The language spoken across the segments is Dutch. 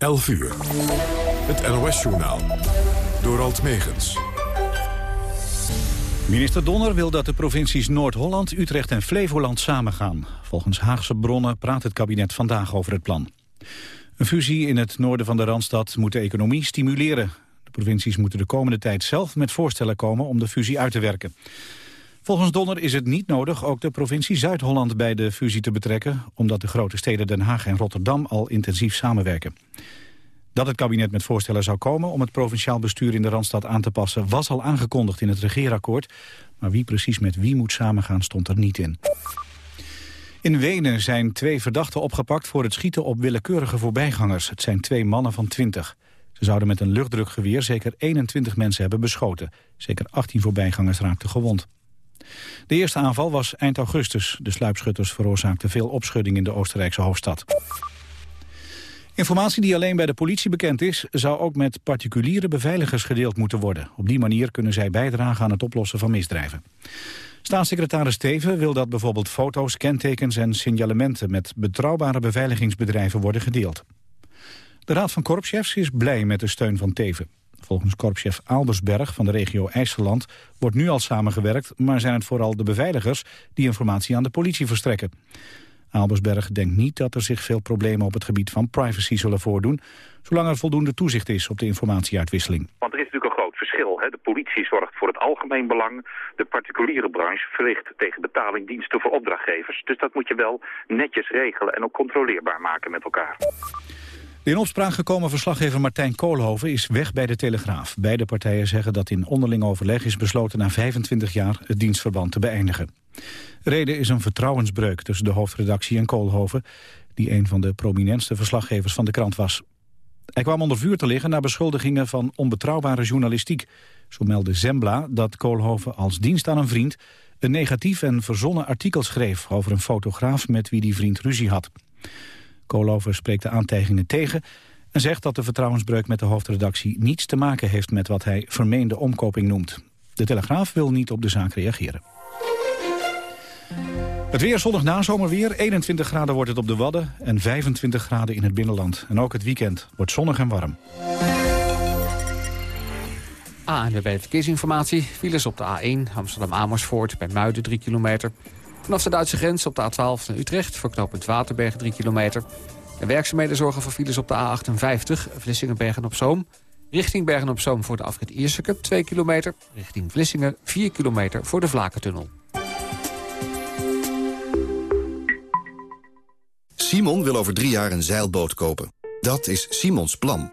11 uur. Het NOS-journaal. Door Alt Megens. Minister Donner wil dat de provincies Noord-Holland, Utrecht en Flevoland samengaan. Volgens Haagse bronnen praat het kabinet vandaag over het plan. Een fusie in het noorden van de Randstad moet de economie stimuleren. De provincies moeten de komende tijd zelf met voorstellen komen om de fusie uit te werken. Volgens Donner is het niet nodig ook de provincie Zuid-Holland bij de fusie te betrekken... omdat de grote steden Den Haag en Rotterdam al intensief samenwerken. Dat het kabinet met voorstellen zou komen om het provinciaal bestuur in de Randstad aan te passen... was al aangekondigd in het regeerakkoord. Maar wie precies met wie moet samengaan stond er niet in. In Wenen zijn twee verdachten opgepakt voor het schieten op willekeurige voorbijgangers. Het zijn twee mannen van 20. Ze zouden met een luchtdrukgeweer zeker 21 mensen hebben beschoten. Zeker 18 voorbijgangers raakten gewond. De eerste aanval was eind augustus. De sluipschutters veroorzaakten veel opschudding in de Oostenrijkse hoofdstad. Informatie die alleen bij de politie bekend is... zou ook met particuliere beveiligers gedeeld moeten worden. Op die manier kunnen zij bijdragen aan het oplossen van misdrijven. Staatssecretaris Steven wil dat bijvoorbeeld foto's, kentekens en signalementen... met betrouwbare beveiligingsbedrijven worden gedeeld. De Raad van Korpschefs is blij met de steun van Teven. Volgens korpschef Albersberg van de regio IJsseland wordt nu al samengewerkt... maar zijn het vooral de beveiligers die informatie aan de politie verstrekken. Albersberg denkt niet dat er zich veel problemen op het gebied van privacy zullen voordoen... zolang er voldoende toezicht is op de informatieuitwisseling. Want er is natuurlijk een groot verschil. Hè? De politie zorgt voor het algemeen belang. De particuliere branche verricht tegen betaling diensten voor opdrachtgevers. Dus dat moet je wel netjes regelen en ook controleerbaar maken met elkaar. De in opspraak gekomen verslaggever Martijn Koolhoven is weg bij de Telegraaf. Beide partijen zeggen dat in onderling overleg is besloten na 25 jaar het dienstverband te beëindigen. Reden is een vertrouwensbreuk tussen de hoofdredactie en Koolhoven, die een van de prominentste verslaggevers van de krant was. Hij kwam onder vuur te liggen na beschuldigingen van onbetrouwbare journalistiek. Zo meldde Zembla dat Koolhoven als dienst aan een vriend een negatief en verzonnen artikel schreef over een fotograaf met wie die vriend ruzie had. Koolhoven spreekt de aantijgingen tegen en zegt dat de vertrouwensbreuk met de hoofdredactie niets te maken heeft met wat hij vermeende omkoping noemt. De Telegraaf wil niet op de zaak reageren. Het weer zonnig nazomerweer. 21 graden wordt het op de Wadden en 25 graden in het binnenland. En ook het weekend wordt zonnig en warm. ANWB Verkeersinformatie. Files op de A1 Amsterdam-Amersfoort bij Muiden 3 kilometer. Vanaf de Duitse grens op de A12 naar Utrecht voor knooppunt Waterberg 3 kilometer. De werkzaamheden zorgen voor files op de A58 Vlissingen-Bergen op Zoom. Richting Bergen op Zoom voor de afrit Ierseke 2 kilometer. Richting Vlissingen 4 kilometer voor de Vlakentunnel. Simon wil over drie jaar een zeilboot kopen. Dat is Simons plan.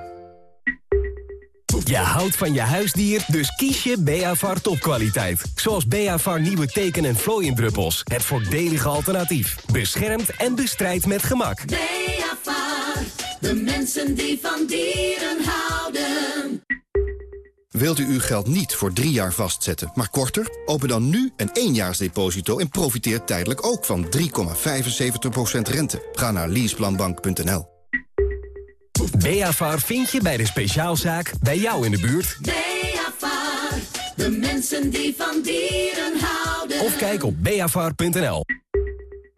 Je houdt van je huisdier, dus kies je Beavar topkwaliteit. Zoals Beavar nieuwe teken- en vlooiendruppels. Het voordelige alternatief. Beschermt en bestrijdt met gemak. Beavar, de mensen die van dieren houden. Wilt u uw geld niet voor drie jaar vastzetten, maar korter? Open dan nu een éénjaarsdeposito en profiteer tijdelijk ook van 3,75% rente. Ga naar leaseplanbank.nl. Beavar vind je bij de speciaalzaak bij jou in de buurt. Beavar, de mensen die van dieren houden. Of kijk op beavar.nl.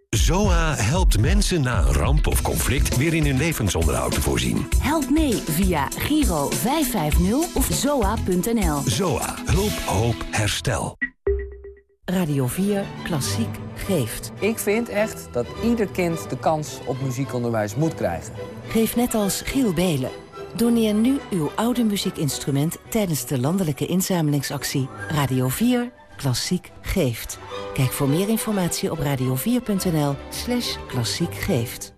ZOA helpt mensen na een ramp of conflict weer in hun levensonderhoud te voorzien. Help mee via Giro 550 of zoa.nl. ZOA. Hulp, hoop, herstel. Radio 4 Klassiek geeft. Ik vind echt dat ieder kind de kans op muziekonderwijs moet krijgen. Geef net als Giel Belen. Doneer nu uw oude muziekinstrument tijdens de landelijke inzamelingsactie Radio 4 Klassiek geeft. Kijk voor meer informatie op radio4.nl slash klassiek geeft.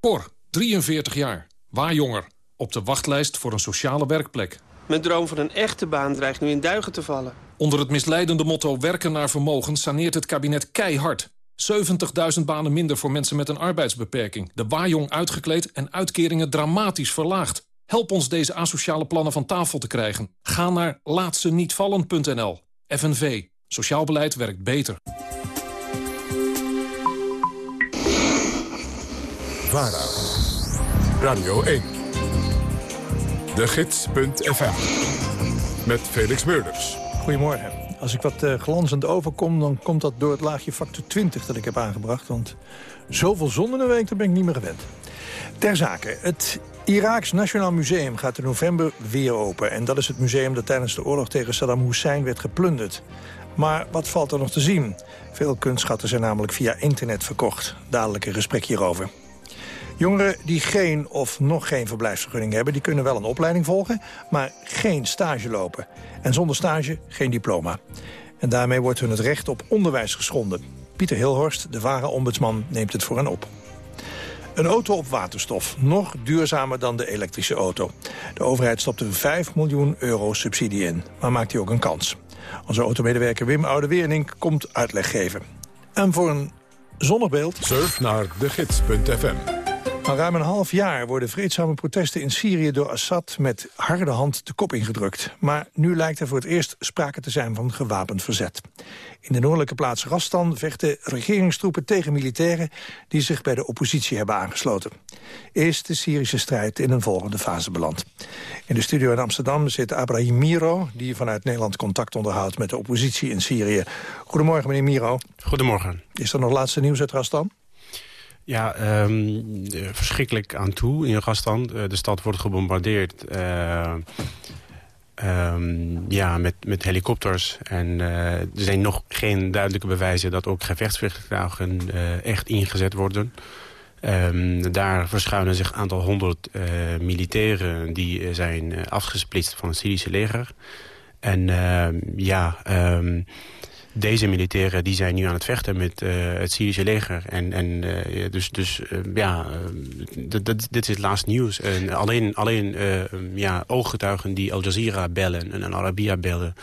Cor, 43 jaar, waar jonger, op de wachtlijst voor een sociale werkplek. Mijn droom van een echte baan dreigt nu in duigen te vallen. Onder het misleidende motto werken naar vermogen saneert het kabinet keihard. 70.000 banen minder voor mensen met een arbeidsbeperking. De waaijong uitgekleed en uitkeringen dramatisch verlaagd. Help ons deze asociale plannen van tafel te krijgen. Ga naar laatstenietvallen.nl. FNV. Sociaal beleid werkt beter. VARA. Radio 1. De Gids.fm. Met Felix Meurders. Goedemorgen. Als ik wat uh, glanzend overkom, dan komt dat door het laagje factor 20 dat ik heb aangebracht. Want zoveel zon in een week, dat ben ik niet meer gewend. Ter zake, het Iraaks Nationaal Museum gaat in november weer open. En dat is het museum dat tijdens de oorlog tegen Saddam Hussein werd geplunderd. Maar wat valt er nog te zien? Veel kunstschatten zijn namelijk via internet verkocht. Dadelijk een gesprek hierover. Jongeren die geen of nog geen verblijfsvergunning hebben... die kunnen wel een opleiding volgen, maar geen stage lopen. En zonder stage geen diploma. En daarmee wordt hun het recht op onderwijs geschonden. Pieter Hilhorst, de ware ombudsman, neemt het voor hen op. Een auto op waterstof, nog duurzamer dan de elektrische auto. De overheid stopt er 5 miljoen euro subsidie in, maar maakt hij ook een kans. Onze automedewerker Wim Oudeweernink komt uitleg geven. En voor een zonnig beeld... Surf naar degids.fm al ruim een half jaar worden vreedzame protesten in Syrië door Assad met harde hand de kop ingedrukt. Maar nu lijkt er voor het eerst sprake te zijn van gewapend verzet. In de noordelijke plaats Rastan vechten regeringstroepen tegen militairen die zich bij de oppositie hebben aangesloten. Is de Syrische strijd in een volgende fase beland. In de studio in Amsterdam zit Abraham Miro, die vanuit Nederland contact onderhoudt met de oppositie in Syrië. Goedemorgen meneer Miro. Goedemorgen. Is er nog laatste nieuws uit Rastan? Ja, um, verschrikkelijk aan toe in Gastan. Eh, de stad wordt gebombardeerd uh, ja, met, met helikopters. En er zijn nog geen duidelijke bewijzen dat ook gevechtsvliegtuigen echt ingezet worden. Um, daar verschuilen zich een aantal honderd militairen die zijn afgesplitst van het Syrische leger. En ja... Deze militairen die zijn nu aan het vechten met uh, het Syrische leger. En, en uh, dus, dus uh, ja, dit is het laatste nieuws. En alleen alleen ja, ooggetuigen die Al Jazeera bellen en Al Arabiya bellen...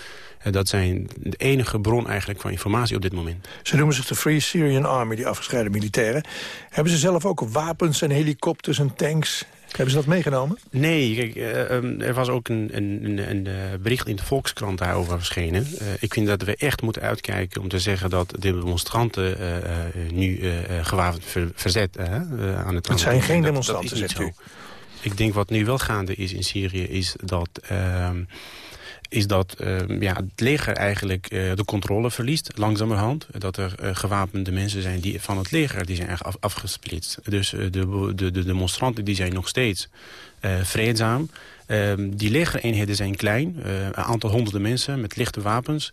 dat zijn de enige bron eigenlijk van informatie op dit moment. Ze noemen zich de Free Syrian Army, die afgescheiden militairen. Hebben ze zelf ook wapens en helikopters en tanks hebben ze dat meegenomen? Nee, kijk, uh, er was ook een, een, een, een, eh, bericht in de Volkskrant daarover verschenen. Uh, ik vind dat we echt moeten uitkijken om te zeggen dat de demonstranten nu gewapend ver, verzet aan het Het zijn geen demonstranten, zegt u. Ik denk wat nu wel gaande is in Syrië is dat ehm, is dat uh, ja, het leger eigenlijk uh, de controle verliest, langzamerhand. Dat er uh, gewapende mensen zijn die, van het leger die zijn af, afgesplitst. Dus de, de, de, demonstranten die zijn nog steeds vreedzaam. Ehm, die legereenheden zijn klein, een aantal honderden mensen met lichte wapens.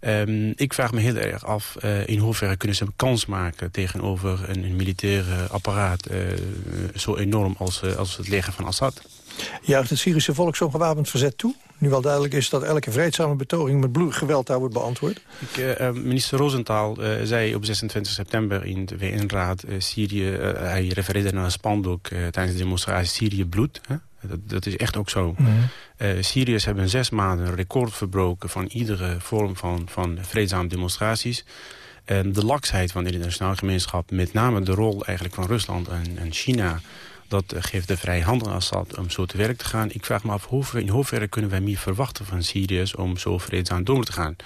Um, ik vraag me heel erg af in hoeverre kunnen ze een kans maken tegenover een, militaire apparaat zo enorm als, als het leger van Assad. Juicht het Syrische volk zo'n gewapend verzet toe? Nu wel duidelijk is dat elke vreedzame betoging met bloedgeweld daar wordt beantwoord? Ik, uh, minister Rosenthal uh, zei op 26 september in de VN-raad uh, Syrië... hij refereerde naar een spandoek tijdens de demonstratie Syrië bloed. Hè? Dat, dat, is echt ook zo. -hmm. Syriërs hebben zes maanden een record verbroken... van iedere vorm van, van vreedzame demonstraties. de laksheid van de internationale gemeenschap... met name de rol eigenlijk van Rusland en, en China dat geeft de vrije hand aan Assad om zo te werk te gaan. Ik vraag me af, in hoeverre kunnen wij meer verwachten van Syriërs... om zo vreedzaam door te gaan?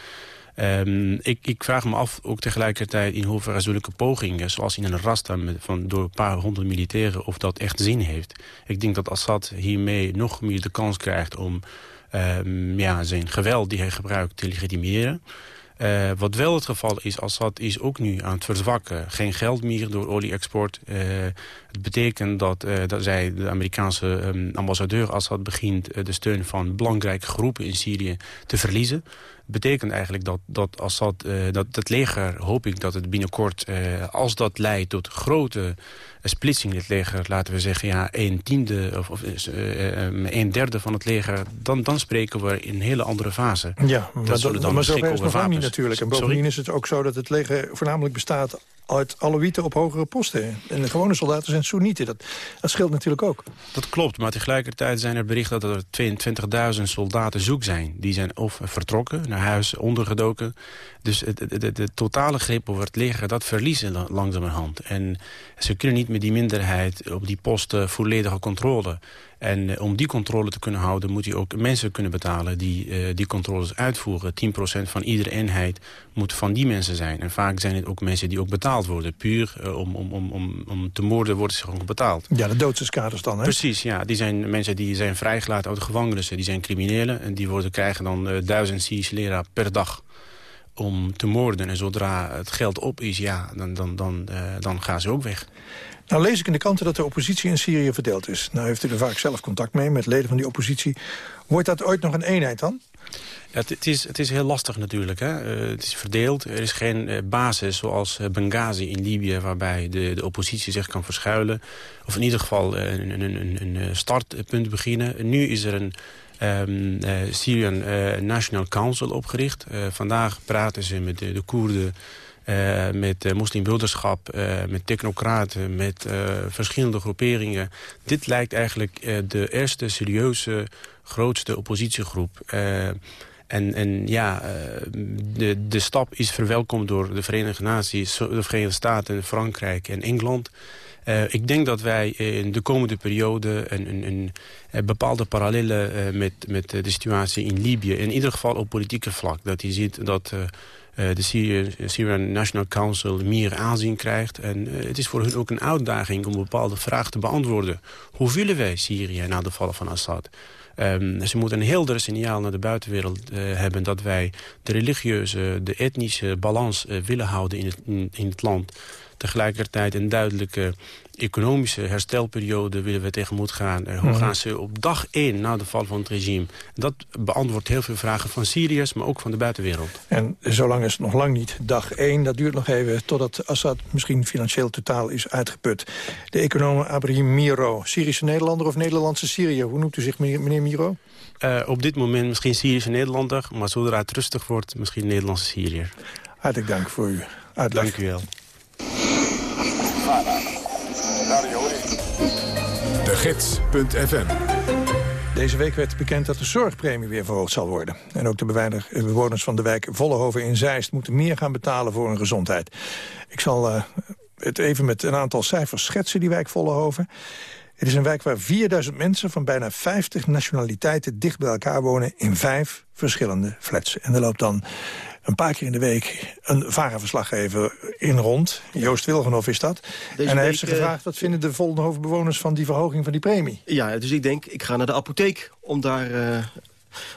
Um, ik, ik, vraag me af ook tegelijkertijd in hoeverre zulke pogingen... zoals in een rasta van, door een paar honderd militairen... of dat echt zin heeft. Ik denk dat Assad hiermee nog meer de kans krijgt... om um, ja, zijn geweld die hij gebruikt te legitimeren... Uh, wat wel het geval is, Assad is ook nu aan het verzwakken. Geen geld meer door olie-export. Uh, het betekent dat, uh, dat zij, de Amerikaanse um, ambassadeur Assad... begint de steun van belangrijke groepen in Syrië te verliezen betekent eigenlijk dat, dat Assad, dat het leger, hoop ik dat het binnenkort, als dat leidt tot grote splitsing in het leger, laten we zeggen, ja, een tiende of, of uh, een derde van het leger, dan, dan spreken we in een hele andere fase. Ja, maar, dat, zullen dan maar zo is niet natuurlijk. En bovendien is het ook zo dat het leger voornamelijk bestaat uit Alawieten op hogere posten. En de gewone soldaten zijn Soenieten. Dat, dat scheelt natuurlijk ook. Dat klopt, maar tegelijkertijd zijn er berichten dat er 22.000 soldaten zoek zijn. Die zijn of vertrokken, naar huis, ondergedoken. Dus de, de, de, totale greep over het leger, dat verliezen langzamerhand. En ze kunnen niet met die minderheid op die posten volledige controle. En eh, om die controle te kunnen houden moet hij ook mensen kunnen betalen die eh, die controles uitvoeren. 10% van iedere eenheid moet van die mensen zijn. En vaak zijn het ook mensen die ook betaald worden. Puur eh, om, om, om, om, om te moorden worden ze gewoon betaald. Ja, de doodskaders dan, hè? Precies, ja. Die zijn mensen die zijn vrijgelaten uit de gevangenissen. Die zijn criminelen en die worden, krijgen dan uh, duizend Syrische lira per dag om te moorden. En zodra het geld op is, ja, dan, dan, dan, dan gaan ze ook weg. Nou lees ik in de kranten dat de oppositie in Syrië verdeeld is. Nou heeft u er vaak zelf contact mee met leden van die oppositie. Wordt dat ooit nog een eenheid dan? Ja, het, is, het is heel lastig natuurlijk. Hè? Uh, het is verdeeld. Er is geen uh, basis zoals uh, Benghazi in Libië... waarbij de, de oppositie zich kan verschuilen. Of in ieder geval een, een, een, een startpunt beginnen. Nu is er een um, Syrian National Council opgericht. vandaag praten ze met de, de Koerden... Uh, met uh, uh, met technocraten, met verschillende groeperingen. Dit lijkt eigenlijk de eerste serieuze, grootste oppositiegroep. en, en ja, de, de stap is verwelkomd door de Verenigde Naties, de Verenigde Staten, Frankrijk en Engeland. ik denk dat wij in de komende periode een, een, een bepaalde parallellen met, met de situatie in Libië, in ieder geval op politieke vlak, dat je ziet dat uh, de Syrian, Syrian National Council meer aanzien krijgt. En uh, het is voor hun ook een uitdaging om bepaalde vragen te beantwoorden. Hoe willen wij Syrië na de vallen van Assad? Um, ze moeten een helder signaal naar de buitenwereld hebben... dat wij de religieuze, de etnische balans willen houden in het, in het land tegelijkertijd een duidelijke economische herstelperiode willen we tegemoet gaan. Uh, hoe Mhm. gaan ze op dag één na de val van het regime? Dat beantwoordt heel veel vragen van Syriërs, maar ook van de buitenwereld. En zolang is het nog lang niet dag één. Dat duurt nog even totdat Assad misschien financieel totaal is uitgeput. De econoom Abraham Miro, Syrische Nederlander of Nederlandse Syriër? Hoe noemt u zich, meneer meneer Miro? Uh, op dit moment misschien Syrische Nederlander, maar zodra het rustig wordt, misschien Nederlandse Syriër. Hartelijk dank voor uw uitleg. Dank u wel. De Gids.fm Deze week werd bekend dat de zorgpremie weer verhoogd zal worden. En ook de bewoners van de wijk Vollehoven in Zeist... moeten meer gaan betalen voor hun gezondheid. Ik zal uh, het even met een aantal cijfers schetsen, die wijk Vollehoven. Het is een wijk waar 4000 mensen van bijna 50 nationaliteiten... dicht bij elkaar wonen in vijf verschillende flats. En er loopt dan een paar keer in de week een VARA-verslaggever in rond. Joost Wilgenhoff is dat. Deze en hij heeft ze gevraagd, wat vinden de Vollenhoven-bewoners... van die verhoging van die premie? Ja, dus ik denk, ik ga naar de apotheek om daar uh,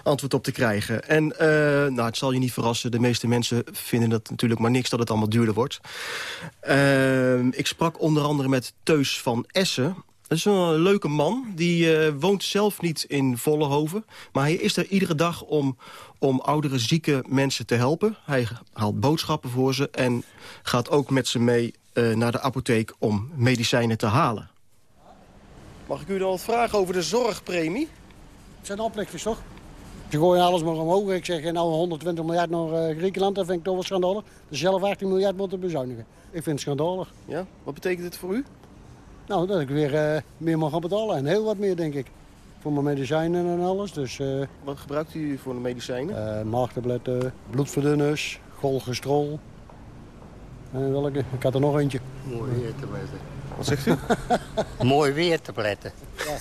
antwoord op te krijgen. En uh, nou, het zal je niet verrassen, de meeste mensen vinden dat natuurlijk maar niks... dat het allemaal duurder wordt. Uh, ik sprak onder andere met Teus van Essen... Dat is een leuke man. Die uh, woont zelf niet in Vollehoven. Maar hij is er iedere dag om, om oudere, zieke mensen te helpen. Hij haalt boodschappen voor ze en gaat ook met ze mee uh, naar de apotheek om medicijnen te halen. Mag ik u dan wat vragen over de zorgpremie? Het zijn oplichters, toch? Ze gooien alles maar omhoog. Ik zeg, nou 120 miljard naar uh, Griekenland, dat vind ik toch wel schandalig. Dus zelf 18 miljard moeten bezuinigen. Ik vind het schandalig. Ja? Wat betekent dit voor u? Nou, dat ik weer uh, meer mag gaan betalen. En heel wat meer, denk ik. Voor mijn medicijnen en alles. Dus, uh, wat gebruikt u voor de medicijnen? Uh, maagtabletten, bloedverdunners, golgestrol. En welke? Ik had er nog eentje. Mooi weertabletten. Wat zegt u? Mooi weertabletten. Ja.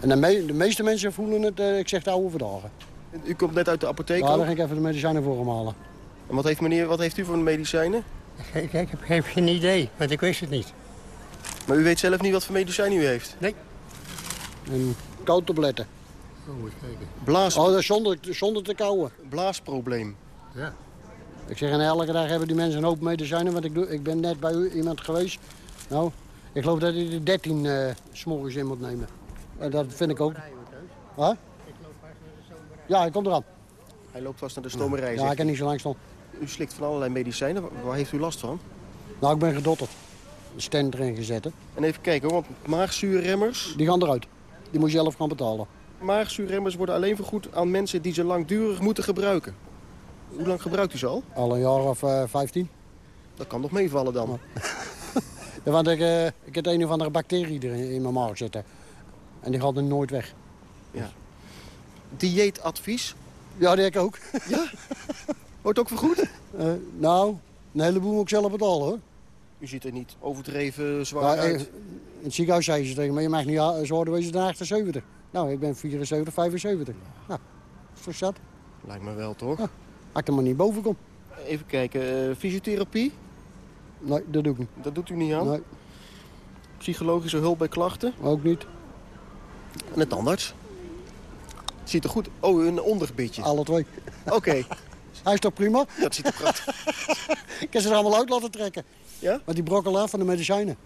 en de, me de, meeste mensen voelen het, ik zeg de oude verdagen. U komt net uit de apotheek Ja, daar ging ik even de medicijnen voor hem halen. En wat heeft, meneer, wat heeft u voor de medicijnen? Ik, ik heb geen idee, want ik wist het niet. Maar u weet zelf niet wat voor medicijn u heeft? Nee. En koudtabletten. Oh, eens kijken. Blaas... Oh, dat is zonder, zonder te kouwen. Blaasprobleem. Ja. Ik zeg, en elke dag hebben die mensen een hoop medicijnen. Want ik, doe, ik ben net bij u iemand geweest. Nou, ik geloof dat hij er 13 uh, s'morgens in moet nemen. En dat vind ik ook. Huh? Ja, hij komt eraan. Hij loopt vast naar de stomerij. Ja, ik kan niet zo lang staan. U slikt van allerlei medicijnen. Waar heeft u last van? Nou, ik ben gedotterd. Stand erin gezet. En even kijken, hoor, want maagzuurremmers... Die gaan eruit. Die moet je zelf gaan betalen. Maagzuurremmers worden alleen vergoed aan mensen die ze langdurig moeten gebruiken. Hoe lang gebruikt u ze al? Al een jaar of uh, 15. Dat kan nog meevallen dan. ja, want ik, uh, ik heb een of andere bacterie er in mijn maag zitten. En die gaat er nooit weg. Ja. Dieetadvies? Ja, die heb ik ook. Ja? Wordt ook vergoed? Uh, nou, een heleboel moet ik zelf betalen hoor. U ziet er niet overdreven zwaar ja, uit. Ik, In het ziekenhuis zei ze tegen me, je mag niet zo ouder wezen dan 78. Nou, ik ben 74, 75. Nou, toch zat? Lijkt me wel, toch? Als ik er maar niet boven kom. Even kijken, eh, fysiotherapie? Nee, dat doe ik niet. Dat doet u niet aan? Nee. Psychologische hulp bij klachten? Ook niet. En de tandarts? Ziet er goed... Oh, een ondergebitje. Alle twee. Oké. Hij is toch prima? Dat ziet er prachtig Ik heb ze er allemaal uit laten trekken. Ja? Met die brokkel af van de medicijnen.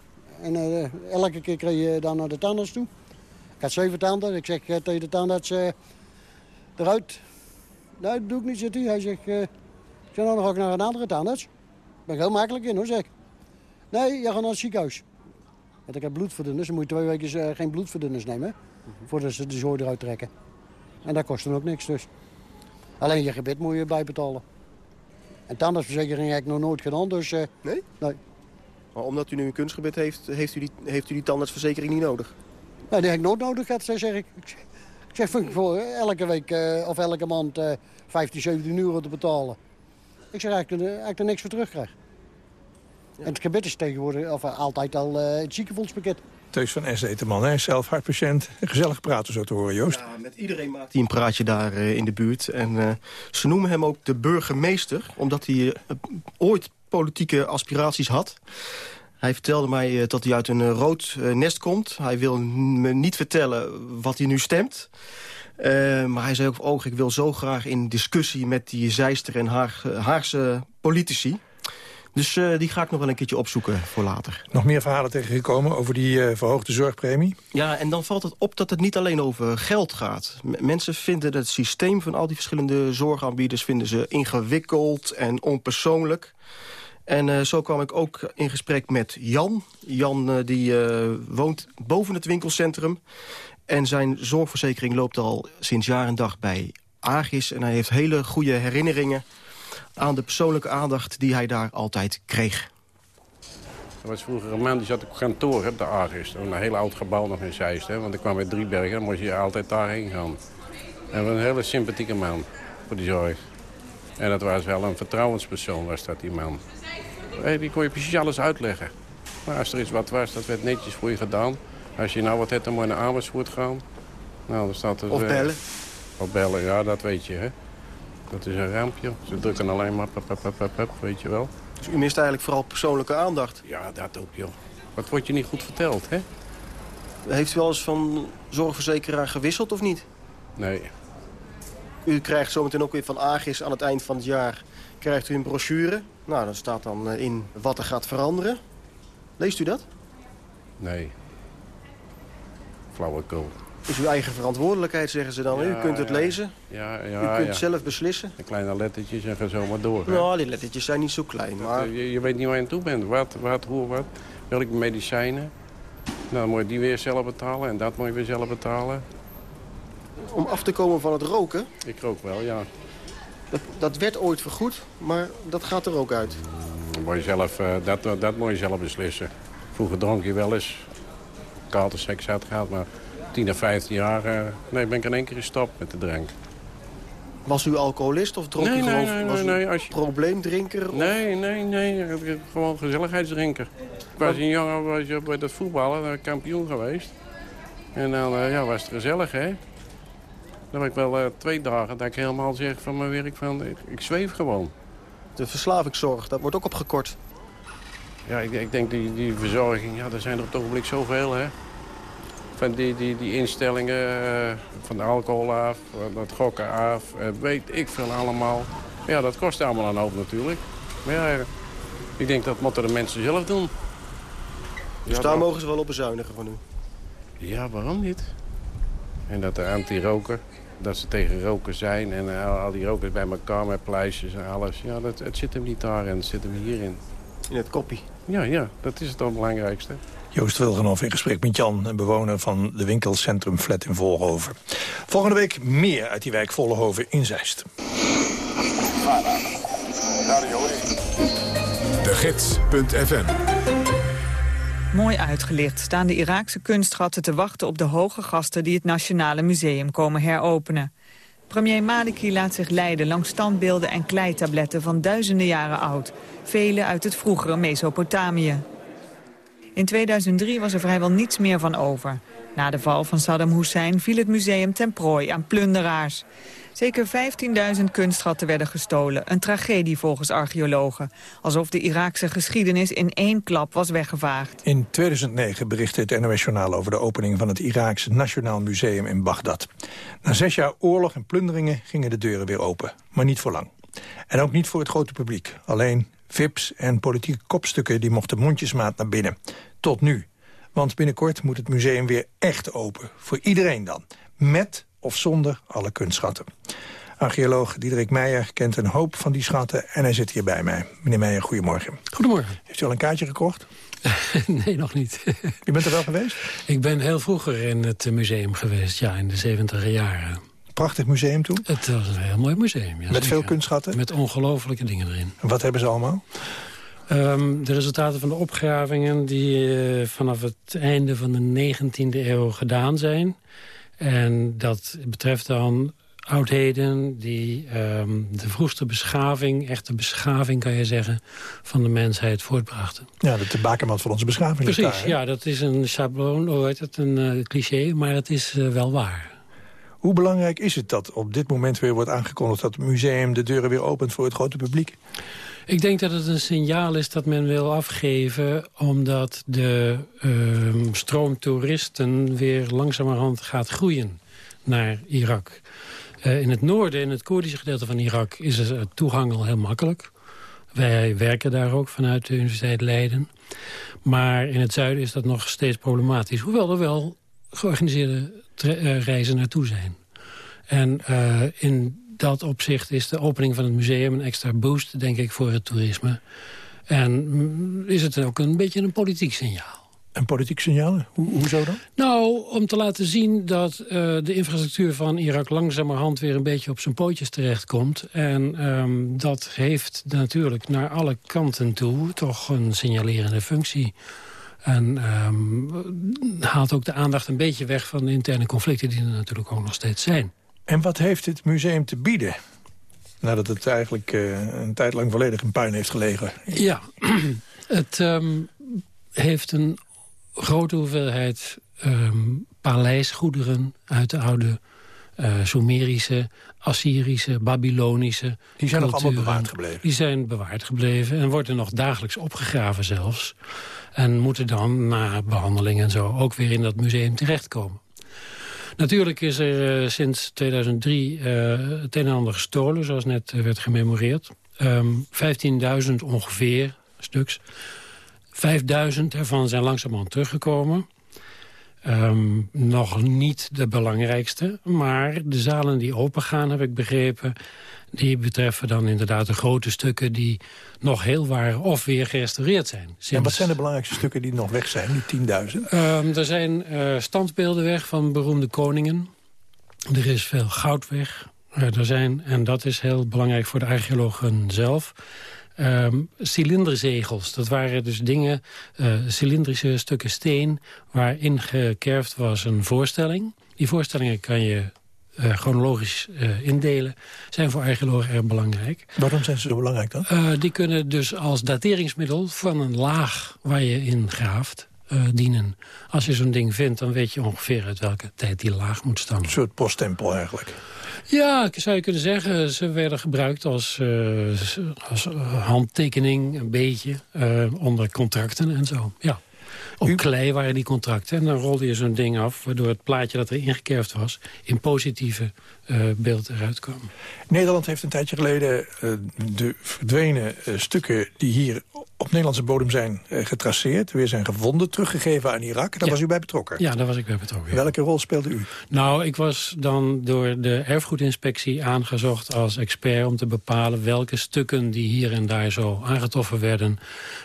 En eh, elke keer kreeg je dan naar de tandarts toe. Ik had zeven tanden. Ik zeg eh, tegen de tandarts... eh, eruit. Nee, dat doe ik niet, zit hij. Hij zegt... eh, ik zeg, nou, dan ga ik naar een andere tandarts. Daar ben ik heel makkelijk in, hoor, zeg. Nee, je gaat naar het ziekenhuis. Want ik heb bloedverdunners. Dan moet je twee weken geen bloedverdunners nemen. hè, Voordat ze de zooi eruit trekken. En dat kost dan ook niks, dus. Alleen je gebit moet je bijbetalen. En tandartsverzekering heb ik nog nooit gedaan, dus... eh, Nee? Nee. Maar omdat u nu een kunstgebit heeft, heeft u die, heeft u die tandartsverzekering niet nodig? Nee, die heb ik nooit nodig gehad, zeg ik. Ik zeg- vind ik voor elke week eh, of elke maand eh 15, 17 euro te betalen. Ik zeg eigenlijk dat ik er niks voor terugkrijg. En het gebit is tegenwoordig, of eh, altijd al eh, het ziekenfondspakket. Teus van S. Eteman, hè? zelf hartpatiënt. Gezellig praten zo te horen, Joost. Ja, met iedereen maakt hij een praatje daar eh, in de buurt. En eh, ze noemen hem ook de burgemeester, omdat hij eh, ooit politieke aspiraties had. Hij vertelde mij dat hij uit een rood nest komt. Hij wil me niet vertellen wat hij nu stemt. Eh, maar hij zei ook, oh, ik wil zo graag in discussie met die Zeister en Haag, Haagse politici. Dus eh, die ga ik nog wel een keertje opzoeken voor later. Nog meer verhalen tegengekomen over die eh, verhoogde zorgpremie? Ja, en dan valt het op dat het niet alleen over geld gaat. M- mensen vinden het systeem van al die verschillende zorgaanbieders... vinden ze ingewikkeld en onpersoonlijk. En eh, zo kwam ik ook in gesprek met Jan. Jan die woont boven het winkelcentrum. En zijn zorgverzekering loopt al sinds jaar en dag bij Agis. En hij heeft hele goede herinneringen aan de persoonlijke aandacht... die hij daar altijd kreeg. Er was vroeger een man die zat op kantoor op de Argus. Een heel oud gebouw nog in Zeist. Hè? Want ik kwam uit Driebergen, dan moest je altijd daarheen gaan. En een hele sympathieke man voor die zorg. En dat was wel een vertrouwenspersoon, was dat die man. Hey, die kon je precies alles uitleggen. Maar als er iets wat was, dat werd netjes voor je gedaan. Als je nou wat hebt, dan moet je naar Amersfoort gaan. Nou, dan staat er... Of eh, bellen. Of bellen, ja, dat weet je, hè. Dat is een rampje. Ze drukken alleen maar, pap, pap, pap, pap, pap, weet je wel. Dus u mist eigenlijk vooral persoonlijke aandacht. Ja, dat ook, joh. Wat wordt je niet goed verteld, hè? Heeft u wel eens van zorgverzekeraar gewisseld of niet? Nee. U krijgt zometeen ook weer van Agis aan het eind van het jaar krijgt u een brochure. Nou, daar staat dan eh, in wat er gaat veranderen. Leest u dat? Nee. Flauwekul. Is uw eigen verantwoordelijkheid, zeggen ze dan. u kunt het ja. lezen. Ja, u kunt zelf beslissen. De kleine lettertjes en ga zo maar door. hè. Nou, die lettertjes zijn niet zo klein. Maar Je, je weet niet waar je aan toe bent. Wat, wat, hoe, wat. Welke medicijnen. Nou, dan moet je die weer zelf betalen en dat moet je weer zelf betalen. om af te komen van het roken, Ik rook wel, ja. dat, dat werd ooit vergoed, maar dat gaat er ook uit. Dan moet je zelf, eh, dat, dat moet je zelf beslissen. Vroeger dronk je wel eens. Had de seks uitgehaald, maar 10 of 15 jaar... eh, nee, ben ik in één keer gestopt met de drank. Was u alcoholist of dronk Nee, u nee, gewoon... nee, was nee, u nee, als je- probleemdrinker? of- Nee, nee, nee. Gewoon gezelligheidsdrinker. Ik was een jongen was je bij dat voetballen, eh, kampioen geweest. En dan eh, ja, was het gezellig, hè. Dan heb ik wel eh, twee dagen dat ik helemaal zeg van mijn werk van... Ik, ik zweef gewoon. De verslavingszorg, dat wordt ook opgekort. Ja, ik, ik denk die, die verzorging, ja, er zijn er op het ogenblik zoveel, hè. Van die, die, die instellingen, eh, van de alcohol af, van het gokken af, eh, weet ik veel allemaal. Ja, dat kost allemaal een hoop natuurlijk. Maar ja, ik denk dat moeten de mensen zelf doen. Dus Ja, daar mogen ze wel op bezuinigen van u. Ja, waarom niet? En dat de anti-roker, dat ze tegen roken zijn en eh, al, die rokers bij elkaar met pleisters en alles. Ja, dat, het zit hem niet daar en het zit hem hierin. In het koppie. Ja, ja, dat is het dan belangrijkste. Joost Wilgenhoff in gesprek met Jan, een bewoner van de winkelcentrum Flat in Volhoven. Volgende week meer uit die wijk Volhoven in Zeist. De Gids.fm Mooi uitgelicht staan de Iraakse kunstschatten te wachten op de hoge gasten die het Nationale Museum komen heropenen. Premier Maliki laat zich leiden langs standbeelden en kleitabletten van duizenden jaren oud. Vele uit het vroegere Mesopotamië. In 2003 was er vrijwel niets meer van over. Na de val van Saddam Hussein viel het museum ten prooi aan plunderaars. Zeker 15.000 kunstschatten werden gestolen. Een tragedie volgens archeologen. Alsof de Iraakse geschiedenis in één klap was weggevaagd. In 2009 berichtte het NOS-journaal over de opening van het Iraakse Nationaal Museum in Bagdad. Na zes jaar oorlog en plunderingen gingen de deuren weer open. Maar niet voor lang. En ook niet voor het grote publiek. Alleen VIP's en politieke kopstukken die mochten mondjesmaat naar binnen. Tot nu. Want binnenkort moet het museum weer echt open. Voor iedereen dan. Met of zonder alle kunstschatten. Archeoloog Diederik Meijer kent een hoop van die schatten en hij zit hier bij mij. Meneer Meijer, goedemorgen. Goedemorgen. Heeft u al een kaartje gekocht? nee, nog niet. U bent er wel geweest? Ik ben heel vroeger in het museum geweest, ja, in de 70 jaren. Prachtig museum toen? Het was een heel mooi museum, ja. Met veel kunstschatten? Met ongelofelijke dingen erin. En wat hebben ze allemaal? Um, de resultaten van de opgravingen die uh, vanaf het einde van de 19e eeuw gedaan zijn. En dat betreft dan oudheden die um, de vroegste beschaving, echte beschaving kan je zeggen, van de mensheid voortbrachten. Ja, de bakermat van onze beschaving Precies, daar, ja, dat is een schabloon, hoe heet het, een uh, cliché, maar het is uh, wel waar. Hoe belangrijk is het dat op dit moment weer wordt aangekondigd... dat het museum de deuren weer opent voor het grote publiek? Ik denk dat het een signaal is dat men wil afgeven... omdat de uh, stroom toeristen weer langzamerhand gaat groeien naar Irak. Uh, in het noorden, in het Koerdische gedeelte van Irak... is het toegang al heel makkelijk. Wij werken daar ook vanuit de Universiteit Leiden. Maar in het zuiden is dat nog steeds problematisch. Hoewel er wel georganiseerde reizen naartoe zijn. En uh, in dat opzicht is de opening van het museum een extra boost, denk ik, voor het toerisme. En is het ook een beetje een politiek signaal. Een politiek signaal? Ho hoezo dan? Nou, om te laten zien dat uh, de infrastructuur van Irak langzamerhand weer een beetje op zijn pootjes terechtkomt. En um, dat heeft natuurlijk naar alle kanten toe toch een signalerende functie. En um, haalt ook de aandacht een beetje weg van de interne conflicten die er natuurlijk ook nog steeds zijn. En wat heeft het museum te bieden? Nadat het eigenlijk uh, een tijd lang volledig in puin heeft gelegen. Ja, het um, heeft een grote hoeveelheid um, paleisgoederen uit de oude uh, Sumerische, Assyrische, Babylonische Die zijn culturen. nog allemaal bewaard gebleven? Die zijn bewaard gebleven en worden nog dagelijks opgegraven zelfs. En moeten dan na behandeling en zo ook weer in dat museum terechtkomen. Natuurlijk is er uh, sinds 2003 uh, het een en ander gestolen, zoals net uh, werd gememoreerd. Um, 15.000 ongeveer stuks. 5.000 ervan zijn langzamerhand teruggekomen. Um, nog niet de belangrijkste, maar de zalen die opengaan, heb ik begrepen... die betreffen dan inderdaad de grote stukken die nog heel waren of weer gerestaureerd zijn. Sinds... En wat zijn de belangrijkste stukken die nog weg zijn, die 10.000? Um, er zijn uh, standbeelden weg van beroemde koningen. Er is veel goud weg. Uh, er zijn, en dat is heel belangrijk voor de archeologen zelf... Um, cilinderzegels. Dat waren dus dingen, uh, cilindrische stukken steen... waarin gekerfd was een voorstelling. Die voorstellingen kan je uh, chronologisch uh, indelen. Zijn voor archeologen erg belangrijk. Waarom zijn ze zo belangrijk dan? die kunnen dus als dateringsmiddel van een laag waar je in graaft... dienen. Als je zo'n ding vindt, dan weet je ongeveer uit welke tijd die laag moet stammen. Een soort posttempel eigenlijk. Ja, zou je kunnen zeggen. Ze werden gebruikt als, uh, als handtekening, een beetje, uh, onder contracten en zo. Ja. Op U... klei waren die contracten. En dan rolde je zo'n ding af, waardoor het plaatje dat er ingekerfd was... in positieve uh, beeld eruit kwam. Nederland heeft een tijdje geleden de verdwenen stukken... die hier op Nederlandse bodem zijn getraceerd, weer zijn gevonden... teruggegeven aan Irak. Daar ja. was u bij betrokken. Ja, daar was ik bij betrokken. Ja. Welke rol speelde u? Nou, ik was dan door de erfgoedinspectie aangezocht als expert... om te bepalen welke stukken die hier en daar zo aangetroffen werden...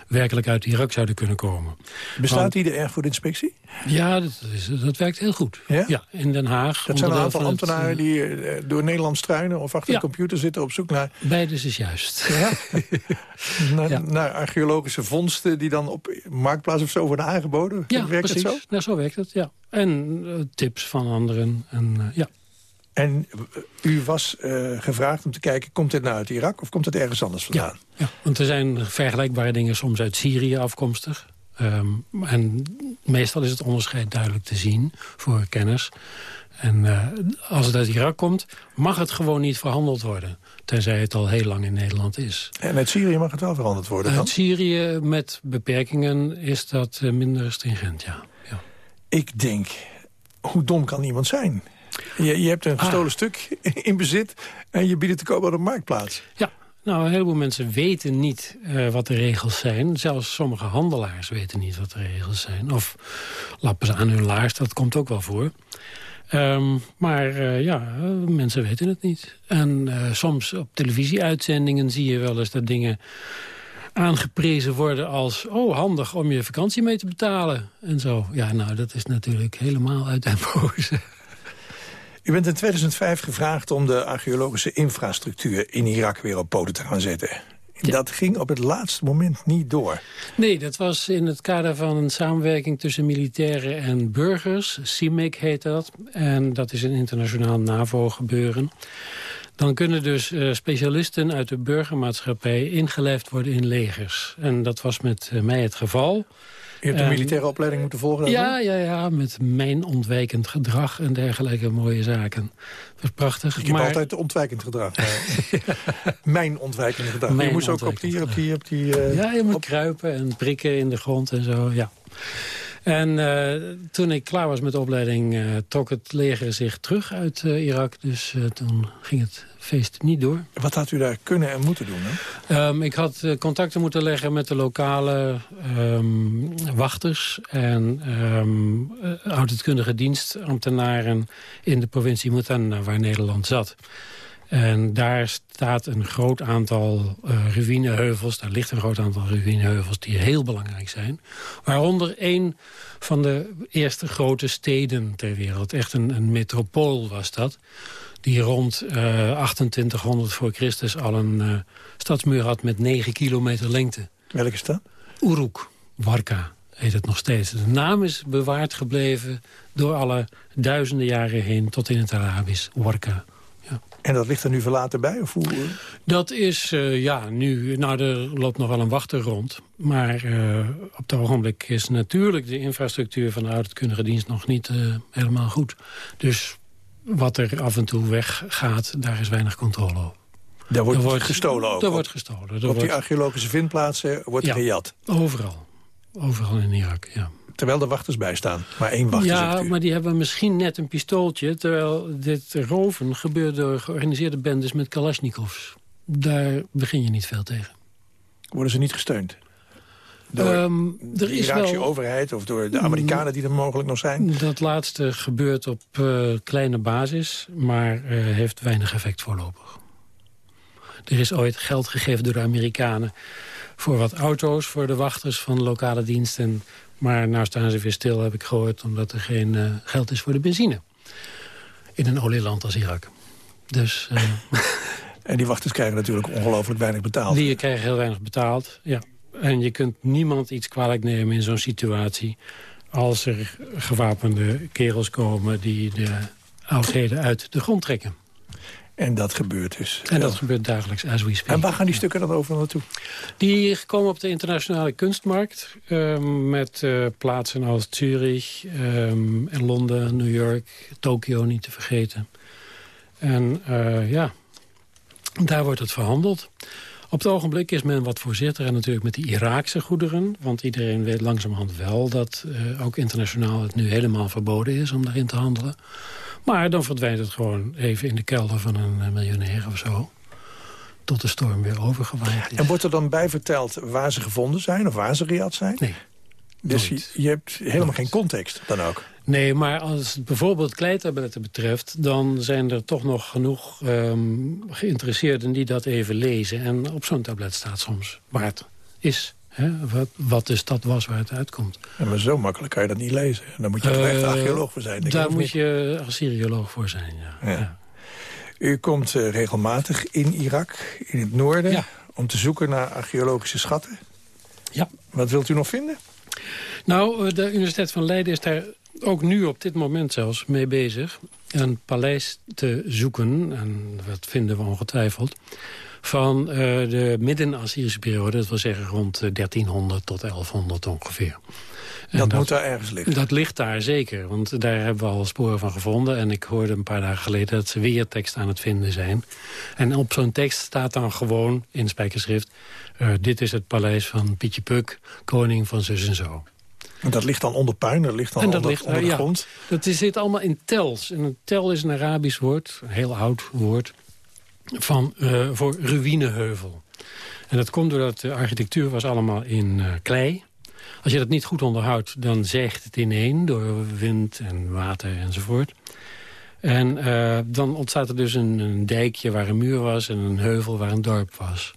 werkelijk uit Irak zouden kunnen komen. Bestaat Want, die, de erfgoedinspectie? Ja, dat, is, dat werkt heel goed. Ja? ja in Den Haag. Dat zijn een aantal ambtenaren het, die uh, door Nederland struinen... of achter de computer zitten op zoek naar... Beides is juist. Ja? naar, naar archeologische vondsten die dan op Marktplaats of zo worden aangeboden? Ja, werkt precies. Het zo? Nou, zo werkt het, ja. En uh, tips van anderen, en, uh, ja. En u was uh, gevraagd om te kijken, komt dit nou uit Irak of komt het ergens anders vandaan? Ja, ja, want er zijn vergelijkbare dingen soms uit Syrië afkomstig. Ehm, en meestal is het onderscheid duidelijk te zien voor kenners. En eh, als het uit Irak komt, mag het gewoon niet verhandeld worden. Tenzij het al heel lang in Nederland is. En uit Syrië mag het wel verhandeld worden dan? Uit Syrië met beperkingen is dat eh, minder stringent, ja. ja. Ik denk, hoe dom kan iemand zijn? Je, je hebt een gestolen Ah. stuk in bezit en je biedt het te koop op de marktplaats. Ja, nou, een heleboel mensen weten niet eh, wat de regels zijn. Zelfs sommige handelaars weten niet wat de regels zijn. Of lappen ze aan hun laars, dat komt ook wel voor. Ehm, maar eh, ja, mensen weten het niet. En eh, soms op televisieuitzendingen zie je wel eens dat dingen aangeprezen worden als... oh, handig om je vakantie mee te betalen en zo. Ja, nou, dat is natuurlijk helemaal uit den boze. U bent in 2005 gevraagd om de archeologische infrastructuur in Irak weer op poten te gaan zetten. Dat ging op het laatste moment niet door. Nee, dat was in het kader van een samenwerking tussen militairen en burgers. CIMIC heet dat. En dat is een internationaal NAVO-gebeuren. Dan kunnen dus eh, specialisten uit de burgermaatschappij ingelijfd worden in legers. En dat was met eh, mij het geval. U hebt een En- militaire opleiding moeten volgen? Ja, ja, ja, met mijn ontwijkend gedrag en dergelijke mooie zaken. Dat was prachtig. Ik heb maar... altijd ontwijkend gedrag. Mijn ontwijkend gedrag. Mijn je moest ook op die... Op die, op die eh, Ja, je moet kruipen en prikken in de grond en zo, ja. En eh, toen ik klaar was met de opleiding, eh, trok het leger zich terug uit eh, Irak. Dus toen ging het feest niet door. Wat had u daar kunnen en moeten doen? Hè? Ehm, ik had contacten moeten leggen met de lokale ehm, wachters... en oudheidkundige dienstambtenaren in de provincie Mutanna, waar Nederland zat. En daar staat een groot aantal eh ruïneheuvels. Daar ligt een groot aantal ruïneheuvels die heel belangrijk zijn. Waaronder een van de eerste grote steden ter wereld. Echt een, een metropool was dat. Die rond eh 2800 voor Christus al een eh, stadsmuur had met 9 kilometer lengte. Welke stad? Uruk, Warka heet het nog steeds. De naam is bewaard gebleven door alle duizenden jaren heen tot in het Arabisch. Warka. En dat ligt er nu verlaten bij? Of hoe? Dat is, eh, ja, nu... Nou, er loopt nog wel een wachter rond. Maar eh, op het ogenblik is natuurlijk de infrastructuur van de oudheidkundige dienst nog niet eh, helemaal goed. Dus wat er af en toe weggaat, daar is weinig controle op. Daar wordt, Er gestolen ook? Er op- wordt gestolen. Er op die archeologische vindplaatsen wordt Ja, gejat? Overal. Overal in Irak, ja. Terwijl er wachters bij staan. Maar één wachter ja, maar die hebben misschien net een pistooltje... terwijl dit roven gebeurt door georganiseerde bendes met kalasjnikovs. Daar begin je niet veel tegen. Worden ze niet gesteund? Door Ehm, er de is Iraakse wel- overheid of door de Amerikanen die er mogelijk nog zijn? Dat laatste gebeurt op eh, kleine basis, maar eh, heeft weinig effect voorlopig. Er is ooit geld gegeven door de Amerikanen voor wat auto's... voor de wachters van lokale diensten. Maar nou staan ze weer stil, heb ik gehoord... omdat er geen eh, geld is voor de benzine. In een olieland als Irak. Dus eh, En die wachters krijgen natuurlijk ongelooflijk weinig betaald. die krijgen heel weinig betaald. Ja. En je kunt niemand iets kwalijk nemen in zo'n situatie... als er gewapende kerels komen die de oudheden uit de grond trekken. En dat gebeurt dus. En dat gebeurt dagelijks, as we speak. En waar gaan die stukken dan over naartoe? Die komen op de internationale kunstmarkt. ehm, met eh, plaatsen als Zurich, ehm, en Londen, New York, Tokio niet te vergeten. En eh, ja, daar wordt het verhandeld. Op het ogenblik is men wat voorzichtiger natuurlijk met die Iraakse goederen. Want iedereen weet langzamerhand wel dat eh, ook internationaal het nu helemaal verboden is om daarin te handelen. Maar dan verdwijnt het gewoon even in de kelder van een eh, miljonair of zo. Tot de storm weer overgewaaid is. En wordt er dan bij verteld waar ze gevonden zijn of waar ze gejat zijn? Nee. Dus je, je hebt helemaal geen context dan ook? Nee, maar als het bijvoorbeeld kleitabletten betreft... dan zijn er toch nog genoeg ehm, geïnteresseerden die dat even lezen. En op zo'n tablet staat soms waar het is. Hè? Wat, wat de stad was waar het uitkomt. Ja, maar zo makkelijk kan je dat niet lezen. En daar moet je toch echt Eh, archeoloog voor zijn. denk ik, Daar moet niet? je Assyrioloog voor zijn, ja. Ja. U komt eh, regelmatig in Irak, in het noorden... om te zoeken naar archeologische schatten. Ja. Wat wilt u nog vinden? Nou, eh, de Universiteit van Leiden is daar ook nu op dit moment zelfs mee bezig. Een paleis te zoeken, en dat vinden we ongetwijfeld... van uh, de midden-Assyrische periode. Dat wil zeggen rond 1300 tot 1100 ongeveer. Dat, dat, moet daar ergens liggen? Dat ligt daar zeker, want daar hebben we al sporen van gevonden. En ik hoorde een paar dagen geleden dat ze weer tekst aan het vinden zijn. En op zo'n tekst staat dan gewoon in spijkerschrift... Uh, dit is het paleis van Pietje Puk, koning van zus en zo. En dat ligt dan onder puin, dat ligt dan dat onder, ligt, onder de ja, grond? Dat zit allemaal in tels. En een tel is een Arabisch woord, een heel oud woord... Van, uh, voor ruïneheuvel. En dat komt doordat de architectuur was allemaal in uh, klei. Als je dat niet goed onderhoudt, dan zeegt het ineen... door wind en water enzovoort. En uh, dan ontstaat er dus een, een, dijkje waar een muur was... en een heuvel waar een dorp was.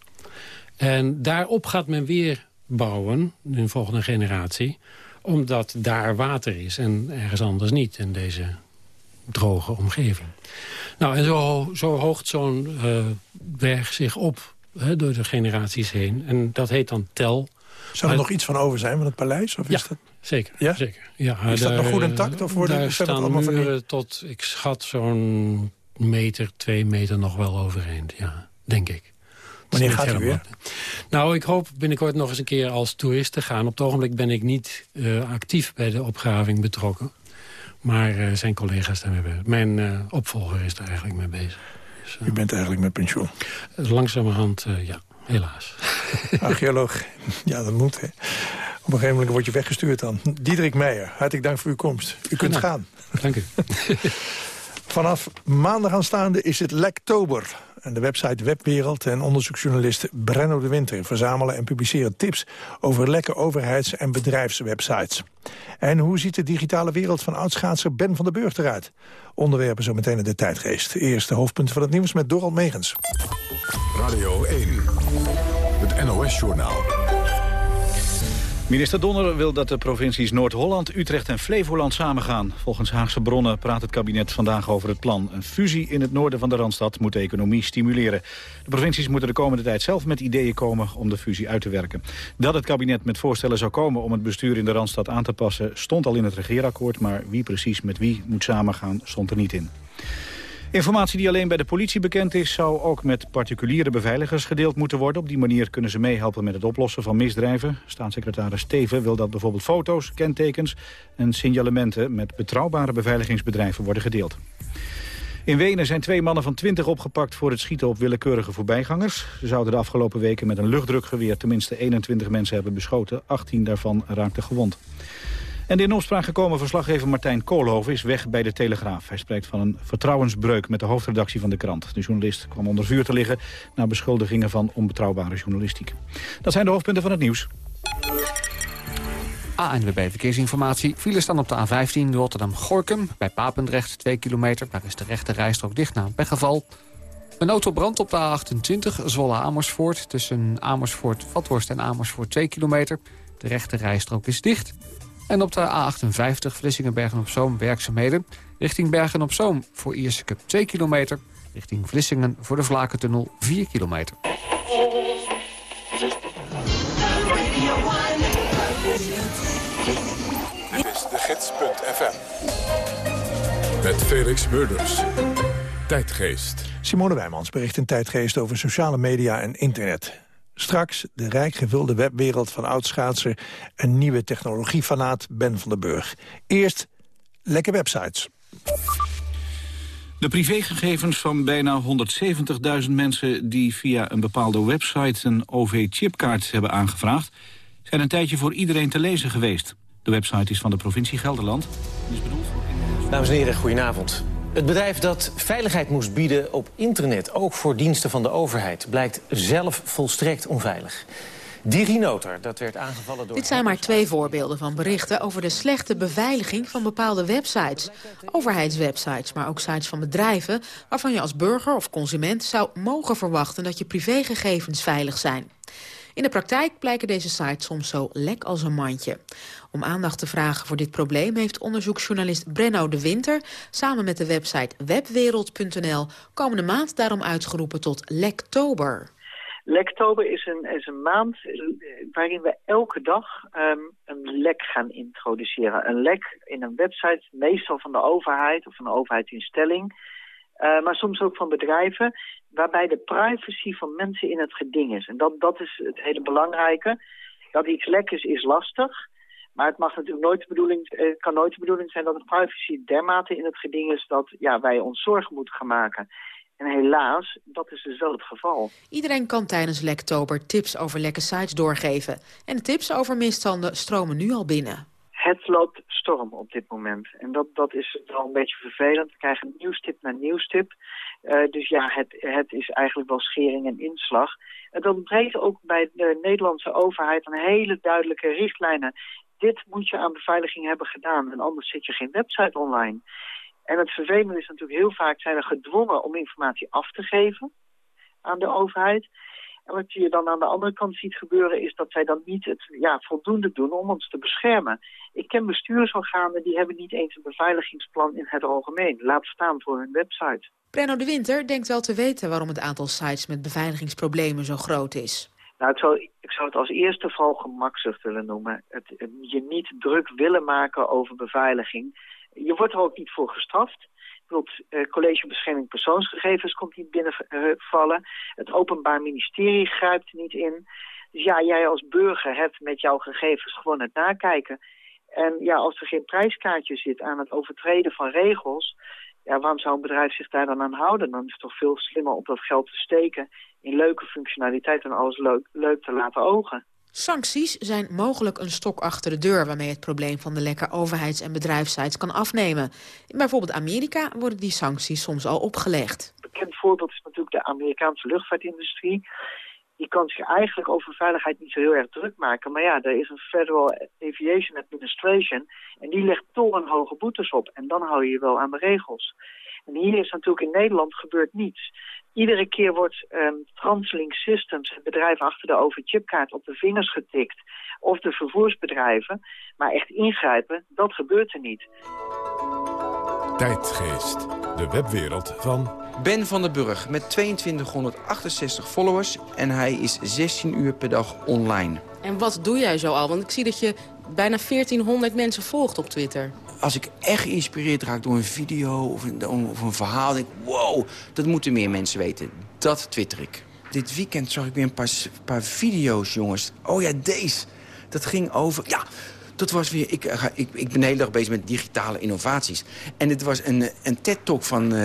En daarop gaat men weer bouwen, in de volgende generatie... omdat daar water is en ergens anders niet in deze droge omgeving. Nou, en zo, zo hoogt zo'n uh, berg zich op hè, door de generaties heen. En dat heet dan tel... Zou er nog iets van over zijn van het paleis? Of ja, is dat... zeker. Ja? zeker. Ja, is dat nog goed intact? Of worden daar staan allemaal van muren tot, ik schat, zo'n meter, twee meter nog wel overeind. Ja, denk ik. Wanneer gaat u weer? Nou, ik hoop binnenkort nog eens een keer als toerist te gaan. Op het ogenblik ben ik niet eh, actief bij de opgraving betrokken. Maar eh, zijn collega's daarmee bezig. Mijn eh, opvolger is daar eigenlijk mee bezig. Dus, U bent eigenlijk met pensioen. Langzamerhand, eh, ja, helaas. Archeoloog, ja, dat moet, hè. Op een gegeven moment word je weggestuurd dan. Diederik Meijer, hartelijk dank voor uw komst. U kunt Nou, gaan. Dank u. Vanaf maandag aanstaande is het Lektober. En de website Webwereld en onderzoeksjournalist Brenno de Winter... verzamelen en publiceren tips over lekke overheids- en bedrijfswebsites. En hoe ziet de digitale wereld van oudschaatser Ben van den Burg eruit? Onderwerpen zo meteen in de tijdgeest. Eerst de hoofdpunten van het nieuws met Dorald Megens. Radio 1, het NOS-journaal. Minister Donner wil dat de provincies Noord-Holland, Utrecht en Flevoland samengaan. Volgens Haagse bronnen praat het kabinet vandaag over het plan. Een fusie in het noorden van de Randstad moet de economie stimuleren. De provincies moeten de komende tijd zelf met ideeën komen om de fusie uit te werken. Dat het kabinet met voorstellen zou komen om het bestuur in de Randstad aan te passen... stond al in het regeerakkoord, maar wie precies met wie moet samengaan stond er niet in. Informatie die alleen bij de politie bekend is... zou ook met particuliere beveiligers gedeeld moeten worden. Op die manier kunnen ze meehelpen met het oplossen van misdrijven. Staatssecretaris Steven wil dat bijvoorbeeld foto's, kentekens... en signalementen met betrouwbare beveiligingsbedrijven worden gedeeld. In Wenen zijn twee mannen van 20 opgepakt voor het schieten op willekeurige voorbijgangers. Ze zouden de afgelopen weken met een luchtdrukgeweer tenminste 21 mensen hebben beschoten. 18 daarvan raakten gewond. En de in opspraak gekomen verslaggever Martijn Koolhoven is weg bij de Telegraaf. Hij spreekt van een vertrouwensbreuk met de hoofdredactie van de krant. De journalist kwam onder vuur te liggen na beschuldigingen van onbetrouwbare journalistiek. Dat zijn de hoofdpunten van het nieuws. ANWB Verkeersinformatie. Files staan op de A15 Rotterdam-Gorkum. Bij Papendrecht 2 kilometer. Daar is de rechte rijstrook dicht na een pechgeval. Een auto brandt op de A28 Zwolle-Amersfoort. Tussen Amersfoort-Vathorst en Amersfoort 2 kilometer. De rechte rijstrook is dicht. En op de A58 Vlissingen-Bergen-op-Zoom werkzaamheden. Richting Bergen-op-Zoom voor Ierse Cup 2 kilometer. Richting Vlissingen voor de Vlakentunnel 4 kilometer. Dit is de gids.fm. Met Felix Murders. Tijdgeest. Simone Wijmans bericht in Tijdgeest over sociale media en internet. Straks de rijk gevulde webwereld van oudschaatser... en nieuwe technologiefanaat Ben van den Burg. Eerst lekke websites. De privégegevens van bijna 170.000 mensen die via een bepaalde website een OV-chipkaart hebben aangevraagd, zijn een tijdje voor iedereen te lezen geweest. De website is van de provincie Gelderland. en is bedoeld voor Dames en heren, goedenavond. Het bedrijf dat veiligheid moest bieden op internet, ook voor diensten van de overheid... blijkt zelf volstrekt onveilig. DigiNotar, dat werd aangevallen door... Dit zijn maar twee voorbeelden van berichten over de slechte beveiliging van bepaalde websites. Overheidswebsites, maar ook sites van bedrijven... waarvan je als burger of consument zou mogen verwachten dat je privégegevens veilig zijn. In de praktijk blijken deze sites soms zo lek als een mandje. Om aandacht te vragen voor dit probleem heeft onderzoeksjournalist Brenno de Winter... samen met de website webwereld.nl komende maand daarom uitgeroepen tot Lektober. Lektober is een, is een maand waarin we elke dag ehm, een lek gaan introduceren. Een lek in een website, meestal van de overheid of van een overheidsinstelling. Uh, maar soms ook van bedrijven, waarbij de privacy van mensen in het geding is. En dat, dat is het hele belangrijke. Dat iets lek is, is lastig. Maar het mag natuurlijk nooit de bedoeling, het kan nooit de bedoeling zijn dat de privacy dermate in het geding is dat ja, wij ons zorgen moeten gaan maken. En helaas, dat is dus wel het geval. Iedereen kan tijdens Lektober tips over lekke sites doorgeven. En tips over misstanden stromen nu al binnen. Het loopt storm op dit moment. En dat, dat is wel een beetje vervelend. We krijgen nieuwstip na nieuwstip. Uh, dus ja, het, het is eigenlijk wel schering en inslag. En dat ontbreekt ook bij de Nederlandse overheid een hele duidelijke richtlijnen. Dit moet je aan beveiliging hebben gedaan. En anders zet je geen website online. En het vervelende is natuurlijk heel vaak zijn we gedwongen om informatie af te geven aan de overheid. En wat je dan aan de andere kant ziet gebeuren is dat zij dan niet het ja, voldoende doen om ons te beschermen. Ik ken bestuursorganen die hebben niet eens een beveiligingsplan in het algemeen. Laat staan voor hun website. Brenno de Winter denkt wel te weten waarom het aantal sites met beveiligingsproblemen zo groot is. Nou, ik zou, ik zou het als eerste geval gemakzucht willen noemen. Het, je niet druk willen maken over beveiliging. Je wordt er ook niet voor gestraft. Het uh, College Bescherming Persoonsgegevens komt niet binnenvallen. Het Openbaar Ministerie grijpt niet in. Dus ja, jij als burger hebt met jouw gegevens gewoon het nakijken. En ja, als er geen prijskaartje zit aan het overtreden van regels... Ja, waarom zou een bedrijf zich daar dan aan houden? Dan is het toch veel slimmer om dat geld te steken in leuke functionaliteit en alles leuk, leuk te laten ogen. Sancties zijn mogelijk een stok achter de deur... waarmee het probleem van de lekke overheids- en bedrijfssites kan afnemen. In bijvoorbeeld Amerika worden die sancties soms al opgelegd. Een bekend voorbeeld is natuurlijk de Amerikaanse luchtvaartindustrie. Die kan zich eigenlijk over veiligheid niet zo heel erg druk maken. Maar ja, er is een Federal Aviation Administration... en die legt torenhoge boetes op. En dan hou je je wel aan de regels. En hier is natuurlijk in Nederland gebeurt niets. Iedere keer wordt um, Translink Systems, het bedrijf achter de overchipkaart, op de vingers getikt. Of de vervoersbedrijven. Maar echt ingrijpen, dat gebeurt er niet. Tijdgeest, de webwereld van... Ben van den Burg met 2268 followers en hij is 16 uur per dag online. En wat doe jij zo al? Want ik zie dat je bijna 1400 mensen volgt op Twitter als ik echt geïnspireerd raak door een video of een, of een verhaal... denk ik, wow, dat moeten meer mensen weten. Dat twitter ik. Dit weekend zag ik weer een paar, video's, jongens. Oh ja, deze. Dat ging over... Ja, dat was weer... Ik, eh, ik, ik ben de hele dag bezig met digitale innovaties. En het was een, een TED-talk van uh,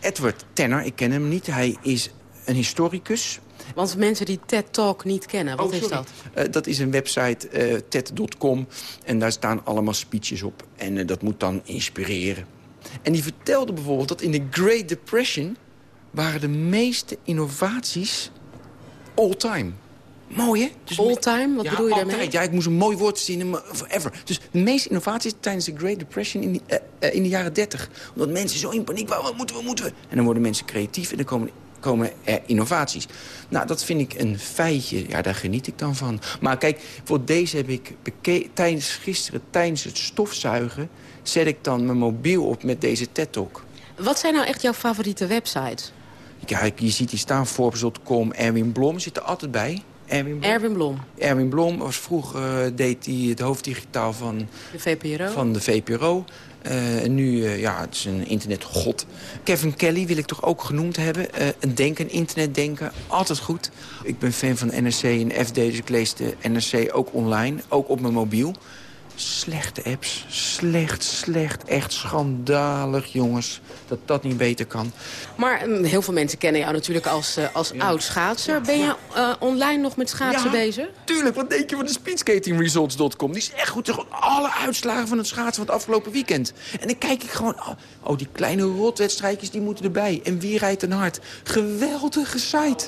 Edward Tenner. Ik ken hem niet. Hij is een historicus. Want mensen die TED Talk niet kennen, wat oh, is dat? Uh, dat is een website, uh, TED.com. En daar staan allemaal speeches op. En uh, dat moet dan inspireren. En die vertelde bijvoorbeeld dat in de Great Depression... waren de meeste innovaties all time. Mooi, hè? Dus all time? Wat ja, bedoel je daarmee? Ja, ik moest een mooi woord zien, maar forever. Dus de meeste innovaties tijdens de Great Depression in, die, in de jaren 30. Omdat mensen zo in paniek waren, wat moeten we, moeten we? En dan worden mensen creatief en dan komen komen er innovaties. Nou, dat vind ik een feitje. Ja, daar geniet ik dan van. Maar kijk, voor deze heb ik tijdens gisteren, tijdens het stofzuigen... zet ik dan mijn mobiel op met deze TED-talk. Wat zijn nou echt jouw favoriete websites? Ja, je ziet hier staan, Forbes.com, Erwin Blom zit er altijd bij. Erwin Blom. Erwin Blom. Erwin Blom was vroeger, uh, deed hij het hoofddigitaal van de VPRO. Van de VPRO. En nu, uh, ja, het is een internetgod. Kevin Kelly wil ik toch ook genoemd hebben. Uh, een denker, een internetdenker, altijd goed. Ik ben fan van NRC en FD, dus ik lees de NRC ook online. Ook op mijn mobiel. Slechte apps. Slecht, slecht. Echt schandalig, jongens. Dat dat niet beter kan. Maar um, heel veel mensen kennen jou natuurlijk als, uh, als ja. oud schaatser. Ben je uh, online nog met schaatsen ja, bezig? tuurlijk. Wat denk je van de speedskatingresults.com? Die is echt goed. Gewoon alle uitslagen van het schaatsen van het afgelopen weekend. En dan kijk ik gewoon... Oh, oh die kleine rotwedstrijdjes die moeten erbij. En wie rijdt een hard? Geweldige site.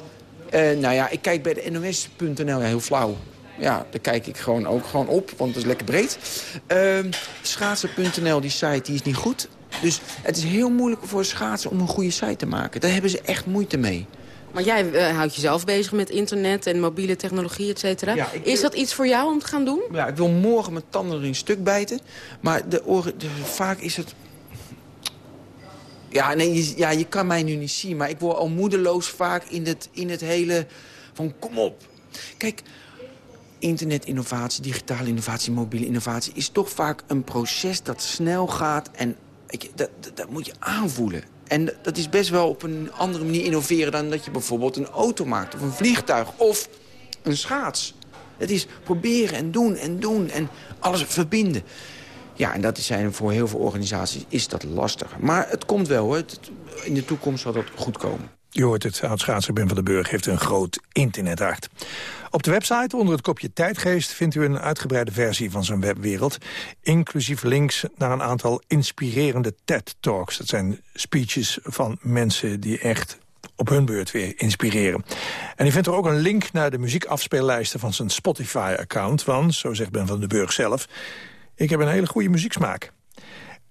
Uh, nou ja, ik kijk bij de NOS.nl. Ja, heel flauw. Ja, daar kijk ik gewoon ook gewoon op, want het is lekker breed. Uh, schaatsen.nl, die site, die is niet goed. Dus het is heel moeilijk voor schaatsen om een goede site te maken. Daar hebben ze echt moeite mee. Maar jij uh, houdt jezelf bezig met internet en mobiele technologie, et cetera. Ja, is dat iets voor jou om te gaan doen? Ja, ik wil morgen mijn tanden er een stuk bijten. Maar de oren, de, vaak is het... Ja, nee, je, ja, je kan mij nu niet zien. Maar ik word al moedeloos vaak in het, in het hele... Van kom op. Kijk, internetinnovatie, digitale innovatie, mobiele innovatie... is toch vaak een proces dat snel gaat en dat, dat moet je aanvoelen. En dat is best wel op een andere manier innoveren... dan dat je bijvoorbeeld een auto maakt of een vliegtuig of een schaats. Het is proberen en doen en doen en alles verbinden. Ja, en dat zijn voor heel veel organisaties is dat lastig. Maar het komt wel, hoor. in de toekomst zal dat goed komen. Je hoort het, oud-schaatser Ben van den Burg heeft een groot internethart. Op de website onder het kopje Tijdgeest vindt u een uitgebreide versie van zijn webwereld. Inclusief links naar een aantal inspirerende TED-talks. Dat zijn speeches van mensen die echt op hun beurt weer inspireren. En u vindt er ook een link naar de muziekafspeellijsten van zijn Spotify-account. Want, zo zegt Ben van den Burg zelf, ik heb een hele goede muzieksmaak.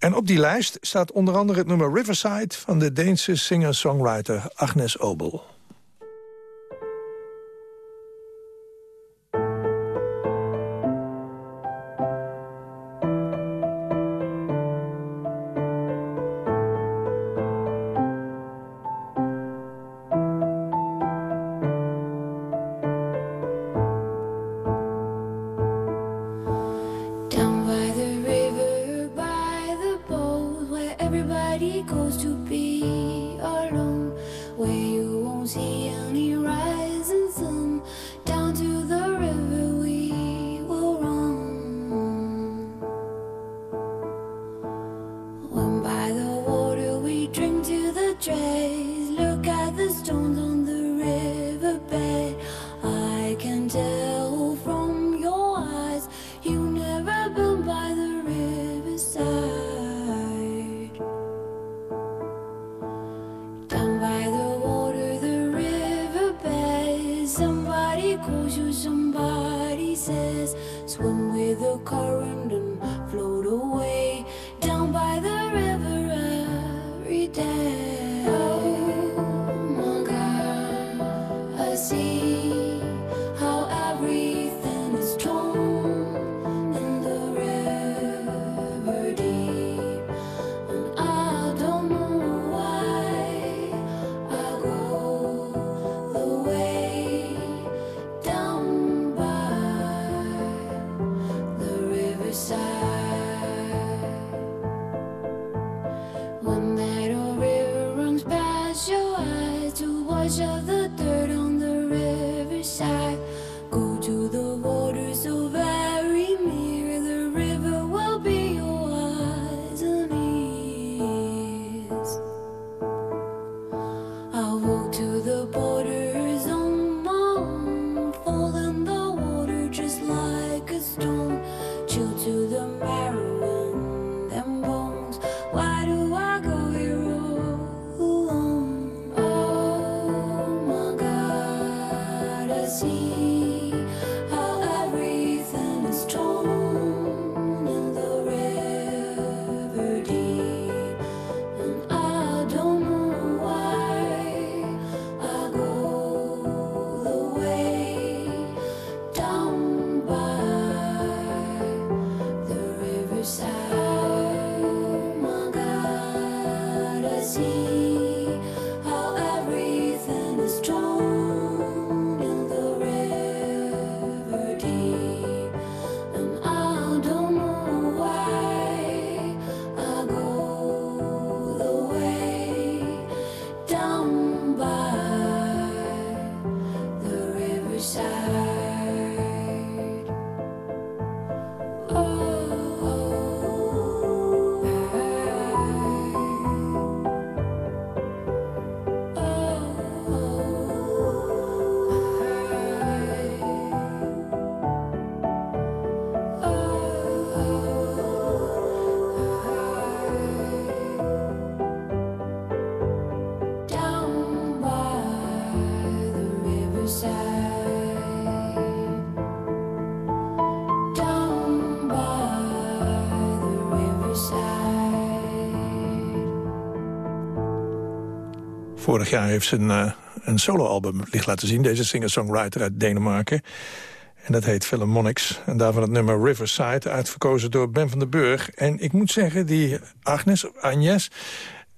En op die lijst staat onder andere het nummer Riverside... van de Deense singer-songwriter Agnes Obel. when we the car Vorig jaar heeft ze een, uh, een soloalbum licht laten zien. Deze singer-songwriter uit Denemarken. En dat heet Philharmonics. En daarvan het nummer Riverside, uitverkozen door Ben van den Burg. En ik moet zeggen, die Agnes, Agnes...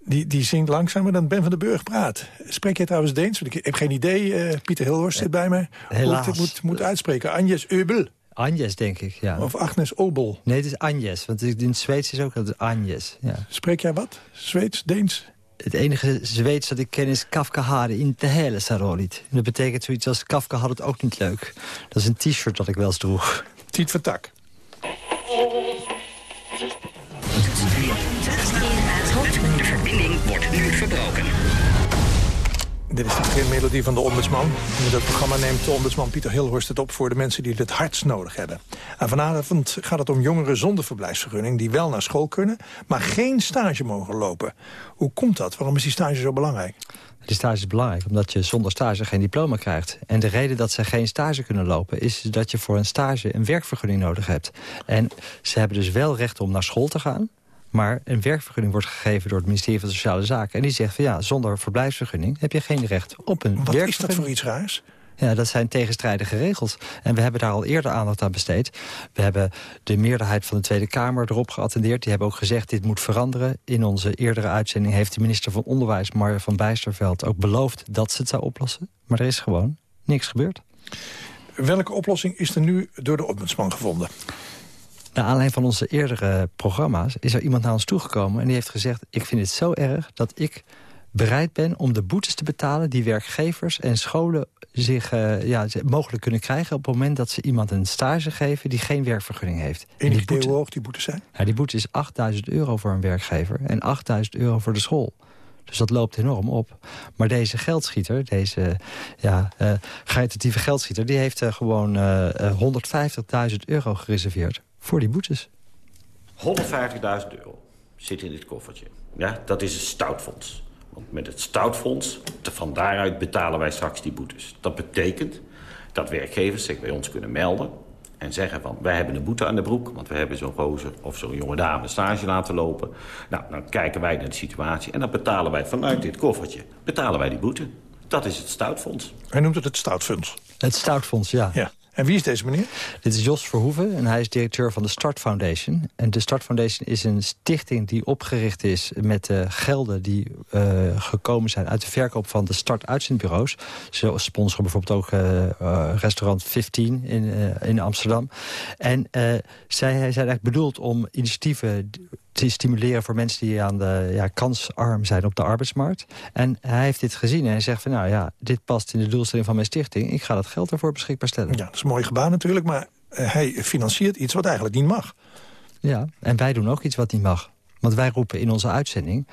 Die, die zingt langzamer dan Ben van den Burg praat. Spreek je trouwens Deens? ik heb geen idee. Uh, Pieter Hilhorst zit bij me. Helaas. Hoe ik dit moet, moet uitspreken. Agnes Eubel. Agnes, denk ik, ja. Of Agnes Obel? Nee, het is Agnes, want in het Zweeds is ook dat Agnes. Ja. Spreek jij wat? Zweeds, Deens? Het enige Zweeds dat ik ken is Kafka hade inte heller så roligt. Dat betekent zoiets als Kafka had het ook niet leuk. Dat is een t-shirt dat ik wel eens droeg. Tiet van Tak. De verbinding wordt nu verbroken. Dit is de beginmelodie van de ombudsman. In dat programma neemt de ombudsman Pieter Hilhorst het op... voor de mensen die het hardst nodig hebben. En vanavond gaat het om jongeren zonder verblijfsvergunning... die wel naar school kunnen, maar geen stage mogen lopen. Hoe komt dat? Waarom is die stage zo belangrijk? Die stage is belangrijk, omdat je zonder stage geen diploma krijgt. En de reden dat ze geen stage kunnen lopen... is dat je voor een stage een werkvergunning nodig hebt. En ze hebben dus wel recht om naar school te gaan... Maar een werkvergunning wordt gegeven door het ministerie van Sociale Zaken. En die zegt van ja, zonder verblijfsvergunning heb je geen recht op een Wat werkvergunning. is dat voor iets raars? Ja, dat zijn tegenstrijdige regels. En we hebben daar al eerder aandacht aan besteed. We hebben de meerderheid van de Tweede Kamer erop geattendeerd. Die hebben ook gezegd, dit moet veranderen. In onze eerdere uitzending heeft de minister van Onderwijs... Marja van Bijsterveld ook beloofd dat ze het zou oplossen. Maar er is gewoon niks gebeurd. Welke oplossing is er nu door de ombudsman gevonden? Naar aanleiding van onze eerdere programma's is er iemand naar ons toegekomen... en die heeft gezegd, ik vind het zo erg dat ik bereid ben om de boetes te betalen... die werkgevers en scholen zich uh, ja, mogelijk kunnen krijgen... op het moment dat ze iemand een stage geven die geen werkvergunning heeft. Idee hoe hoog die boetes zijn? Ja, die boete is 8000 euro voor een werkgever en 8000 euro voor de school. Dus dat loopt enorm op. Maar deze geldschieter, deze ja, uh, geldschieter... die heeft uh, gewoon uh, 150.000 euro gereserveerd voor die boetes. 150.000 euro zit in dit koffertje. Ja, dat is een stoutfonds. Want met het stoutfonds, van daaruit betalen wij straks die boetes. Dat betekent dat werkgevers zich bij ons kunnen melden... en zeggen van, wij hebben een boete aan de broek... want we hebben zo'n gozer of zo'n jonge dame stage laten lopen. Nou, dan kijken wij naar de situatie... en dan betalen wij vanuit dit koffertje betalen wij die boete. Dat is het stoutfonds. Hij noemt het het stoutfonds. Het stoutfonds, ja. ja. En wie is deze meneer? Dit is Jos Verhoeven en hij is directeur van de Start Foundation. En de Start Foundation is een stichting die opgericht is... met uh, gelden die uh, gekomen zijn uit de verkoop van de Start-uitzendbureaus. Ze sponsoren bijvoorbeeld ook uh, restaurant 15 in, in Amsterdam. En zij zijn eigenlijk bedoeld om initiatieven te stimuleren voor mensen die aan de ja, kansarm zijn op de arbeidsmarkt. En hij heeft dit gezien en hij zegt van nou ja, dit past in de doelstelling van mijn stichting. Ik ga dat geld ervoor beschikbaar stellen. Ja, dat is een mooi gebaar natuurlijk, maar hij financiert iets wat eigenlijk niet mag. Ja, en wij doen ook iets wat niet mag. Want wij roepen in onze uitzending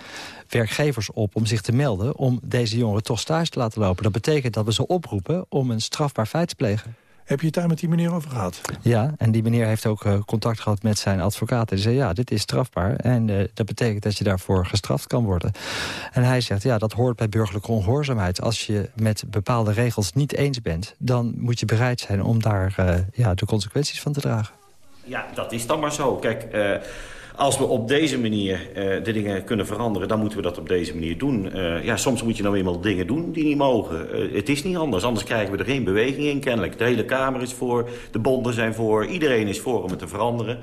werkgevers op om zich te melden... om deze jongeren toch stage te laten lopen. Dat betekent dat we ze oproepen om een strafbaar feit te plegen. Heb je het daar met die meneer over gehad? Ja, en die meneer heeft ook uh, contact gehad met zijn advocaat. En die zei, ja, dit is strafbaar. En uh, dat betekent dat je daarvoor gestraft kan worden. En hij zegt, ja, dat hoort bij burgerlijke ongehoorzaamheid. Als je met bepaalde regels niet eens bent... dan moet je bereid zijn om daar uh, ja, de consequenties van te dragen. Ja, dat is dan maar zo. Kijk... Als we op deze manier uh, de dingen kunnen veranderen, dan moeten we dat op deze manier doen. Uh, ja, soms moet je nou eenmaal dingen doen die niet mogen. Uh, het is niet anders, anders krijgen we er geen beweging in, kennelijk. De hele Kamer is voor, de bonden zijn voor, iedereen is voor om het te veranderen.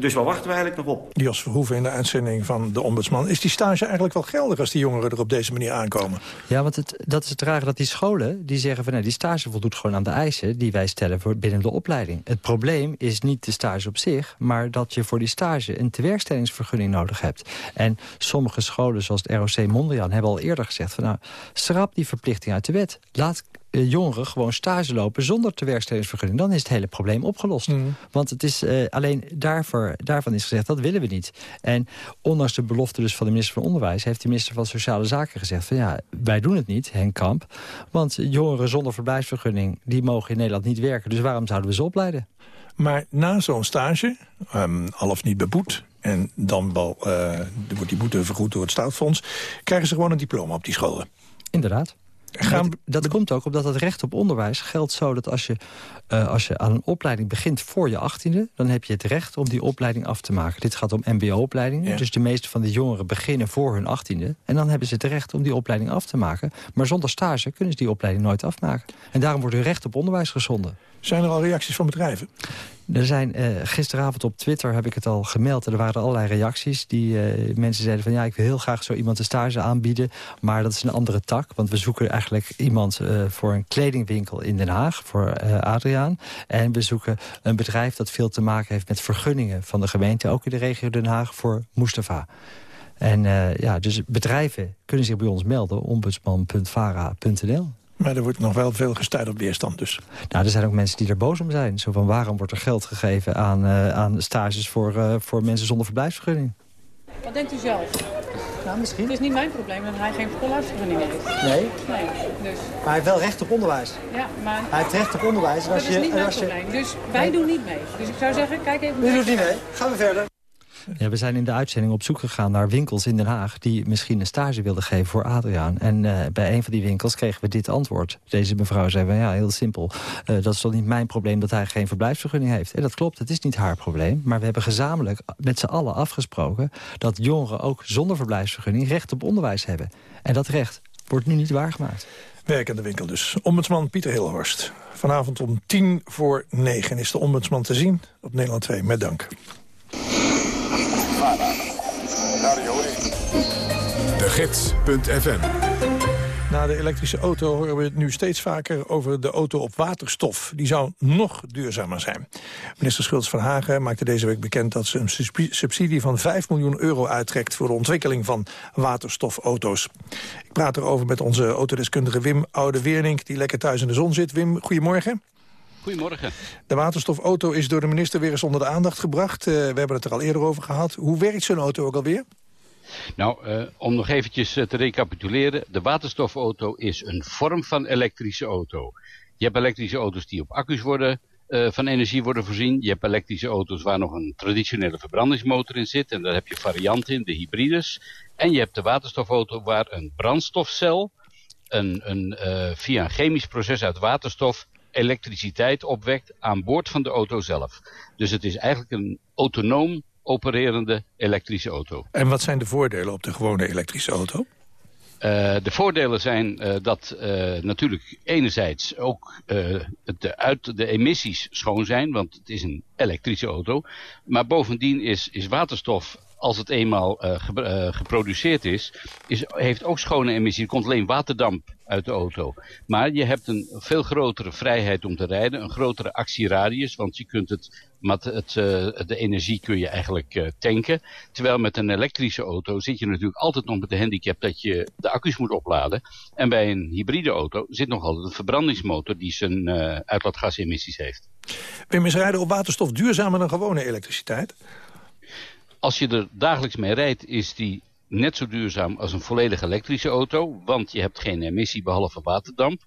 dus waar wachten we eigenlijk nog op? Jos Verhoeven in de uitzending van de Ombudsman. Is die stage eigenlijk wel geldig als die jongeren er op deze manier aankomen? Ja, want het, dat is het rare dat die scholen, die zeggen van... nee, die stage voldoet gewoon aan de eisen die wij stellen voor binnen de opleiding. Het probleem is niet de stage op zich, maar dat je voor die stage een tewerkstellingsvergunning nodig hebt. En sommige scholen, zoals het ROC Mondriaan, hebben al eerder gezegd... van nou, schrap die verplichting uit de wet. Laat uh, jongeren gewoon stage lopen zonder tewerkstellingsvergunning. Dan is het hele probleem opgelost. Mm. Want het is uh, alleen daarvoor, daarvan is gezegd, dat willen we niet. En ondanks de belofte dus van de minister van Onderwijs... heeft de minister van Sociale Zaken gezegd van ja, wij doen het niet, Henk Kamp. Want jongeren zonder verblijfsvergunning, die mogen in Nederland niet werken. Dus waarom zouden we ze opleiden? Maar na zo'n stage, um, al of niet beboet... en dan wel, uh, wordt die boete vergoed door het staatsfonds... krijgen ze gewoon een diploma op die scholen. Inderdaad. Gaan... Dat, dat komt ook omdat het recht op onderwijs geldt zo dat als je, uh, als je aan een opleiding begint voor je achttiende... dan heb je het recht om die opleiding af te maken. Dit gaat om mbo-opleidingen. Ja. Dus de meeste van de jongeren beginnen voor hun achttiende. En dan hebben ze het recht om die opleiding af te maken. Maar zonder stage kunnen ze die opleiding nooit afmaken. En daarom wordt hun recht op onderwijs geschonden. Zijn er al reacties van bedrijven? Er zijn uh, gisteravond op Twitter, heb ik het al gemeld... er waren allerlei reacties. Die uh, mensen zeiden van ja, ik wil heel graag zo iemand een stage aanbieden... maar dat is een andere tak, want we zoeken eigenlijk iemand... Uh, voor een kledingwinkel in Den Haag, voor Adriaan. En we zoeken een bedrijf dat veel te maken heeft met vergunningen van de gemeente... ook in de regio Den Haag voor Mustafa. En ja, dus bedrijven kunnen zich bij ons melden, ombudsman.vara.nl. Maar er wordt nog wel veel gestuurd op weerstand dus. Nou, er zijn ook mensen die er boos om zijn. Zo van waarom wordt er geld gegeven aan, uh, aan stages voor, uh, voor mensen zonder verblijfsvergunning? Wat denkt u zelf? Nou, misschien. Het is niet mijn probleem dat hij geen verblijfsvergunning heeft. Nee? Nee, dus... Maar hij heeft wel recht op onderwijs. Ja, maar... Hij heeft recht op onderwijs. Dat als is je, niet mijn als je... probleem. Dus wij nee. doen niet mee. Dus ik zou zeggen, kijk even... U doet niet mee. Gaan we verder. We zijn in de uitzending op zoek gegaan naar winkels in Den Haag... die misschien een stage wilden geven voor Adriaan. En uh, bij een van die winkels kregen we dit antwoord. Deze mevrouw zei, van, ja, heel simpel. Uh, dat is toch niet mijn probleem dat hij geen verblijfsvergunning heeft. En dat klopt, het is niet haar probleem. Maar we hebben gezamenlijk met z'n allen afgesproken... dat jongeren ook zonder verblijfsvergunning recht op onderwijs hebben. En dat recht wordt nu niet waargemaakt. Werkende winkel dus. Ombudsman Pieter Hilhorst. Vanavond om tien voor negen is de ombudsman te zien op Nederland 2. Met dank. De Gids.fm Na de elektrische auto horen we het nu steeds vaker over de auto op waterstof. Die zou nog duurzamer zijn. Minister Schultz van Hagen maakte deze week bekend dat ze een subsidie van 5 miljoen euro uittrekt voor de ontwikkeling van waterstofauto's. Ik praat erover met onze autodeskundige Wim Oude-Wernink, die lekker thuis in de zon zit. Wim, goedemorgen. Goedemorgen. De waterstofauto is door de minister weer eens onder de aandacht gebracht. Uh, we hebben het er al eerder over gehad. Hoe werkt zo'n auto ook alweer? Nou, uh, om nog eventjes uh, te recapituleren. De waterstofauto is een vorm van elektrische auto. Je hebt elektrische auto's die op accu's worden, uh, van energie worden voorzien. Je hebt elektrische auto's waar nog een traditionele verbrandingsmotor in zit. En daar heb je varianten in, de hybrides. En je hebt de waterstofauto waar een brandstofcel... Een, een, via een chemisch proces uit waterstof elektriciteit opwekt aan boord van de auto zelf. Dus het is eigenlijk een autonoom opererende elektrische auto. En wat zijn de voordelen op de gewone elektrische auto? Uh, de voordelen zijn uh, dat uh, natuurlijk enerzijds ook de, uit, de emissies schoon zijn, want het is een elektrische auto. Maar bovendien is, is waterstof als het eenmaal ge uh, geproduceerd is, is, heeft ook schone emissie. Er komt alleen waterdamp uit de auto. Maar je hebt een veel grotere vrijheid om te rijden, een grotere actieradius, want je kunt het, met het, uh, de energie kun je eigenlijk tanken. Terwijl met een elektrische auto zit je natuurlijk altijd nog met de handicap dat je de accu's moet opladen. En bij een hybride auto zit nog altijd een verbrandingsmotor die zijn uitlaatgasemissies heeft. Wim, is rijden op waterstof duurzamer dan gewone elektriciteit? Als je er dagelijks mee rijdt, is die net zo duurzaam als een volledig elektrische auto. Want je hebt geen emissie behalve waterdamp.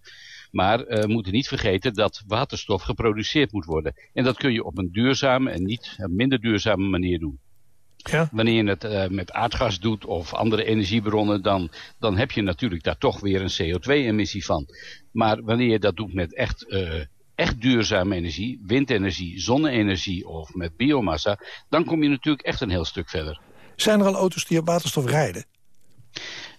Maar we uh, moeten niet vergeten dat waterstof geproduceerd moet worden. En dat kun je op een duurzame en niet een minder duurzame manier doen. Ja. Wanneer je het uh, met aardgas doet of andere energiebronnen, dan, dan heb je natuurlijk daar toch weer een CO2-emissie van. Maar wanneer je dat doet met echt uh, echt duurzame energie, windenergie, zonne-energie of met biomassa, dan kom je natuurlijk echt een heel stuk verder. Zijn er al auto's die op waterstof rijden?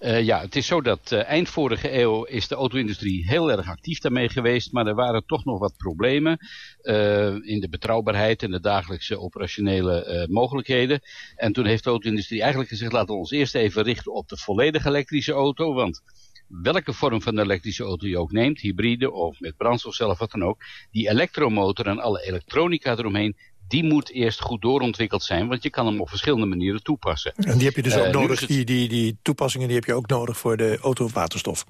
Uh, ja, het is zo dat uh, eind vorige eeuw is de auto-industrie heel erg actief daarmee geweest, maar er waren toch nog wat problemen uh, in de betrouwbaarheid en de dagelijkse operationele mogelijkheden. En toen heeft de auto-industrie eigenlijk gezegd, laten we ons eerst even richten op de volledig elektrische auto, want welke vorm van de elektrische auto je ook neemt, hybride of met brandstof of wat dan ook, die elektromotor en alle elektronica eromheen, die moet eerst goed doorontwikkeld zijn, want je kan hem op verschillende manieren toepassen. En die heb je dus ook uh, nodig, het... die, die, die toepassingen die heb je ook nodig voor de auto op waterstof.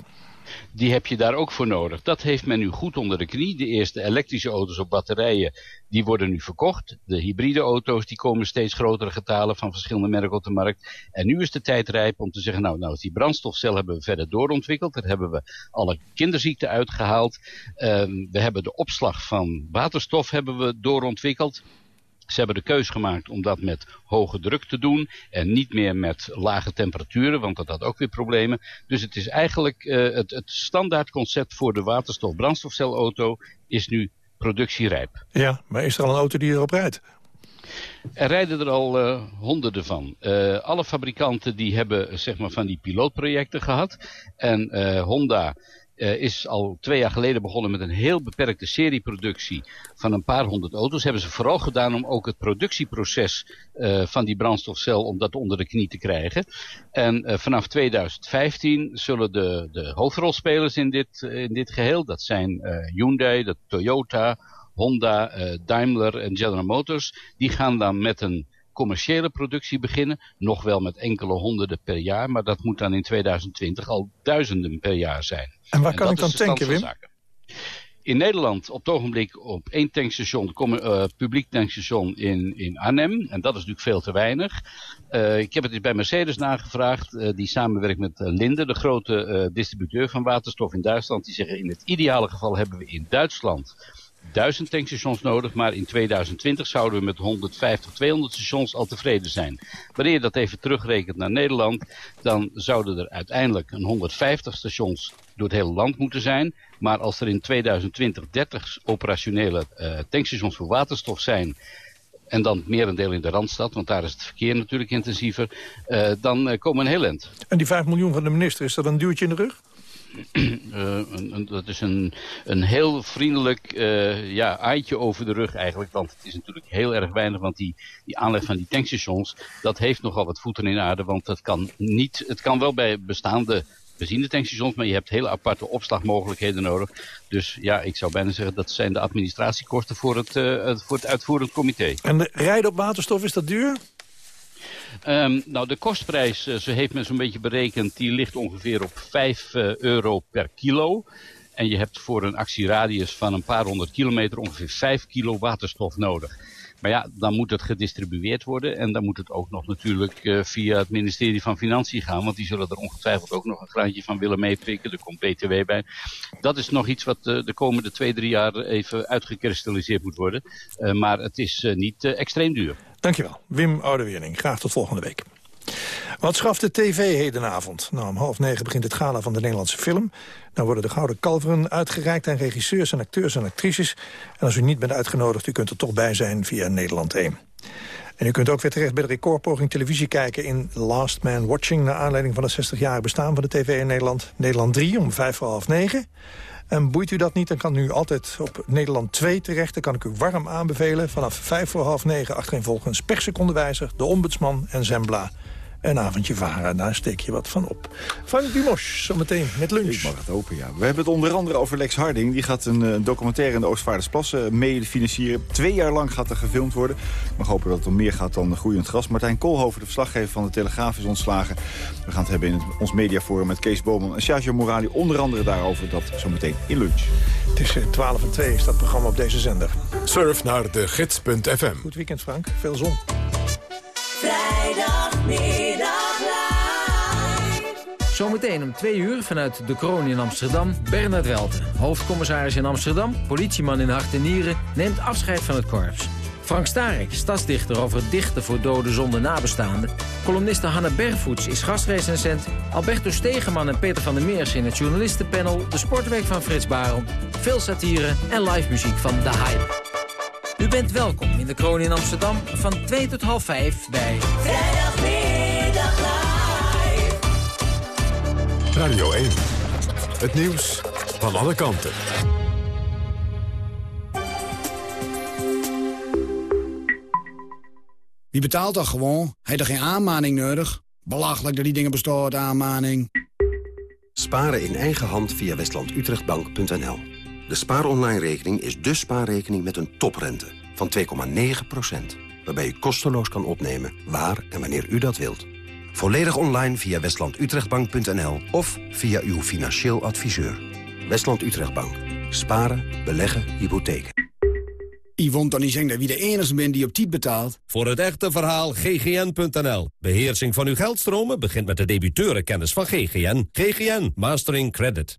Die heb je daar ook voor nodig. Dat heeft men nu goed onder de knie. De eerste elektrische auto's op batterijen, die worden nu verkocht. De hybride auto's, die komen steeds grotere getalen van verschillende merken op de markt. En nu is de tijd rijp om te zeggen, nou, nou die brandstofcel hebben we verder doorontwikkeld. Daar hebben we alle kinderziekten uitgehaald. Um, we hebben de opslag van waterstof hebben we doorontwikkeld. Ze hebben de keus gemaakt om dat met hoge druk te doen en niet meer met lage temperaturen, want dat had ook weer problemen. Dus het is eigenlijk uh, het, het standaard concept voor de waterstof-brandstofcelauto is nu productierijp. Ja, maar is er al een auto die erop rijdt? Er rijden er al uh, honderden van. Uh, alle fabrikanten die hebben zeg maar, van die pilootprojecten gehad. En uh, Honda uh, is al twee jaar geleden begonnen met een heel beperkte serieproductie van een paar honderd auto's. Hebben ze vooral gedaan om ook het productieproces uh, van die brandstofcel om dat onder de knie te krijgen. En uh, vanaf 2015 zullen de, de hoofdrolspelers in dit, in dit geheel, dat zijn Hyundai, dat Toyota, Honda, Daimler en General Motors, die gaan dan met een commerciële productie beginnen. Nog wel met enkele honderden per jaar, maar dat moet dan in 2020 al duizenden per jaar zijn. En waar kan ik dan tanken, Wim? In Nederland op het ogenblik op één tankstation, uh, publiek tankstation in, in Arnhem. En dat is natuurlijk veel te weinig. Uh, ik heb het eens bij Mercedes nagevraagd. Uh, die samenwerkt met Linde, de grote distributeur van waterstof in Duitsland. Die zeggen in het ideale geval hebben we in Duitsland duizend tankstations nodig, maar in 2020 zouden we met 150, 200 stations al tevreden zijn. Wanneer je dat even terugrekent naar Nederland, dan zouden er uiteindelijk een 150 stations door het hele land moeten zijn. Maar als er in 2020 30 operationele uh, tankstations voor waterstof zijn, en dan merendeel in de Randstad, want daar is het verkeer natuurlijk intensiever, uh, dan uh, komen we een heel eind. En die 5 miljoen van de minister, is dat een duwtje in de rug? Een, dat is een, een heel vriendelijk uh, ja, aaitje over de rug eigenlijk. Want het is natuurlijk heel erg weinig. Want die, die aanleg van die tankstations, dat heeft nogal wat voeten in aarde. Want dat kan niet, het kan wel bij bestaande benzinetankstations, maar je hebt hele aparte opslagmogelijkheden nodig. Dus ja, ik zou bijna zeggen dat zijn de administratiekosten voor het, uh, voor het uitvoerend comité. En de rijden op waterstof, is dat duur? Um, nou, de kostprijs, uh, zo heeft men zo'n beetje berekend, die ligt ongeveer op 5 uh, euro per kilo. En je hebt voor een actieradius van een paar honderd kilometer ongeveer 5 kilo waterstof nodig. Maar ja, dan moet het gedistribueerd worden en dan moet het ook nog natuurlijk uh, via het ministerie van Financiën gaan. Want die zullen er ongetwijfeld ook nog een graantje van willen meepikken. Er komt BTW bij. Dat is nog iets wat de komende twee, drie jaar even uitgekristalliseerd moet worden. Maar het is niet extreem duur. Dankjewel. Wim Oudewering. Graag tot volgende week. Wat schaft de tv hedenavond? Nou, om half negen begint het gala van de Nederlandse film. Dan worden de Gouden Kalveren uitgereikt aan regisseurs en acteurs en actrices. En als u niet bent uitgenodigd, u kunt er toch bij zijn via Nederland 1. En u kunt ook weer terecht bij de recordpoging televisie kijken in Last Man Watching... naar aanleiding van het 60-jarig bestaan van de tv in Nederland. Nederland 3 om vijf voor half negen. En boeit u dat niet, dan kan u altijd op Nederland 2 terecht. Dan kan ik u warm aanbevelen. Vanaf vijf voor half negen achtereenvolgens persecondewijzer, de ombudsman en Zembla een avondje varen. Daar steek je wat van op. Frank Dumos, zometeen met lunch. Ik mag het open, ja. We hebben het onder andere over Lex Harding. Die gaat een, een documentaire in de Oostvaardersplassen mede financieren. Twee jaar lang gaat er gefilmd worden. Ik mag hopen dat het om meer gaat dan groeiend gras. Martijn Koolhoven, de verslaggever van de Telegraaf, is ontslagen. We gaan het hebben in ons mediaforum met Kees Boman en Sergio Morali. Onder andere daarover dat zometeen in lunch. Het is 12 en 2 is dat programma op deze zender. Surf naar de gids.fm. Goed weekend, Frank. Veel zon. Vrijdagmiddag Zometeen om twee uur vanuit de kroon in Amsterdam... Bernard Welten, hoofdcommissaris in Amsterdam... politieman in hart en nieren, neemt afscheid van het korps. Frank Starek, stadsdichter over dichten voor doden zonder nabestaanden. Columniste Hanne Bergvoets is gastrecensent. Alberto Stegeman en Peter van der Meers in het journalistenpanel. De sportweek van Frits Barel. Veel satire en live muziek van The Hype. U bent welkom in de Kroon in Amsterdam van 2 tot half 5 bij... Vrijdagmiddag live. Radio 1. Het nieuws van alle kanten. Wie betaalt dat gewoon? Heeft er geen aanmaning nodig? Belachelijk dat die dingen bestaat, aanmaning. Sparen in eigen hand via westlandutrechtbank.nl de SpaarOnline-rekening is de spaarrekening met een toprente van 2,9%. Waarbij u kosteloos kan opnemen waar en wanneer u dat wilt. Volledig online via westlandutrechtbank.nl of via uw financieel adviseur. Westland Utrechtbank. Sparen, beleggen, hypotheken. Yvonne dan niet zeggen dat wie de enige bent die op tijd betaalt. Voor het echte verhaal ggn.nl. Beheersing van uw geldstromen begint met de debiteurenkennis van GGN. GGN Mastering Credit.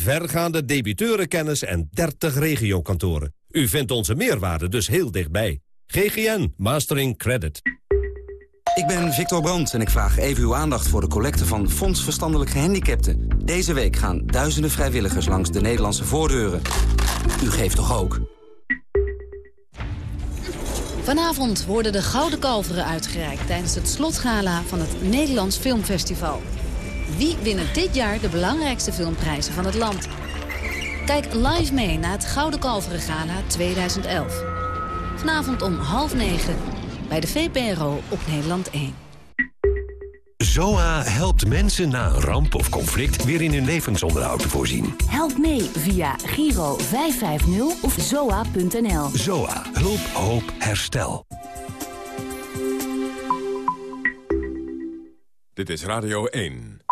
vergaande debiteurenkennis en 30 regiokantoren. U vindt onze meerwaarde dus heel dichtbij. GGN Mastering Credit. Ik ben Victor Brandt en ik vraag even uw aandacht voor de collecte van Fonds Verstandelijk Gehandicapten. Deze week gaan duizenden vrijwilligers langs de Nederlandse voordeuren. U geeft toch ook? Vanavond worden de Gouden Kalveren uitgereikt tijdens het slotgala van het Nederlands Filmfestival. Wie winnen dit jaar de belangrijkste filmprijzen van het land? Kijk live mee naar het Gouden Kalveren Gala 2011. Vanavond om half negen bij de VPRO op Nederland 1. ZOA helpt mensen na een ramp of conflict weer in hun levensonderhoud te voorzien. Help mee via Giro 550 of zoa.nl. ZOA. Hulp, hoop, herstel. Dit is Radio 1.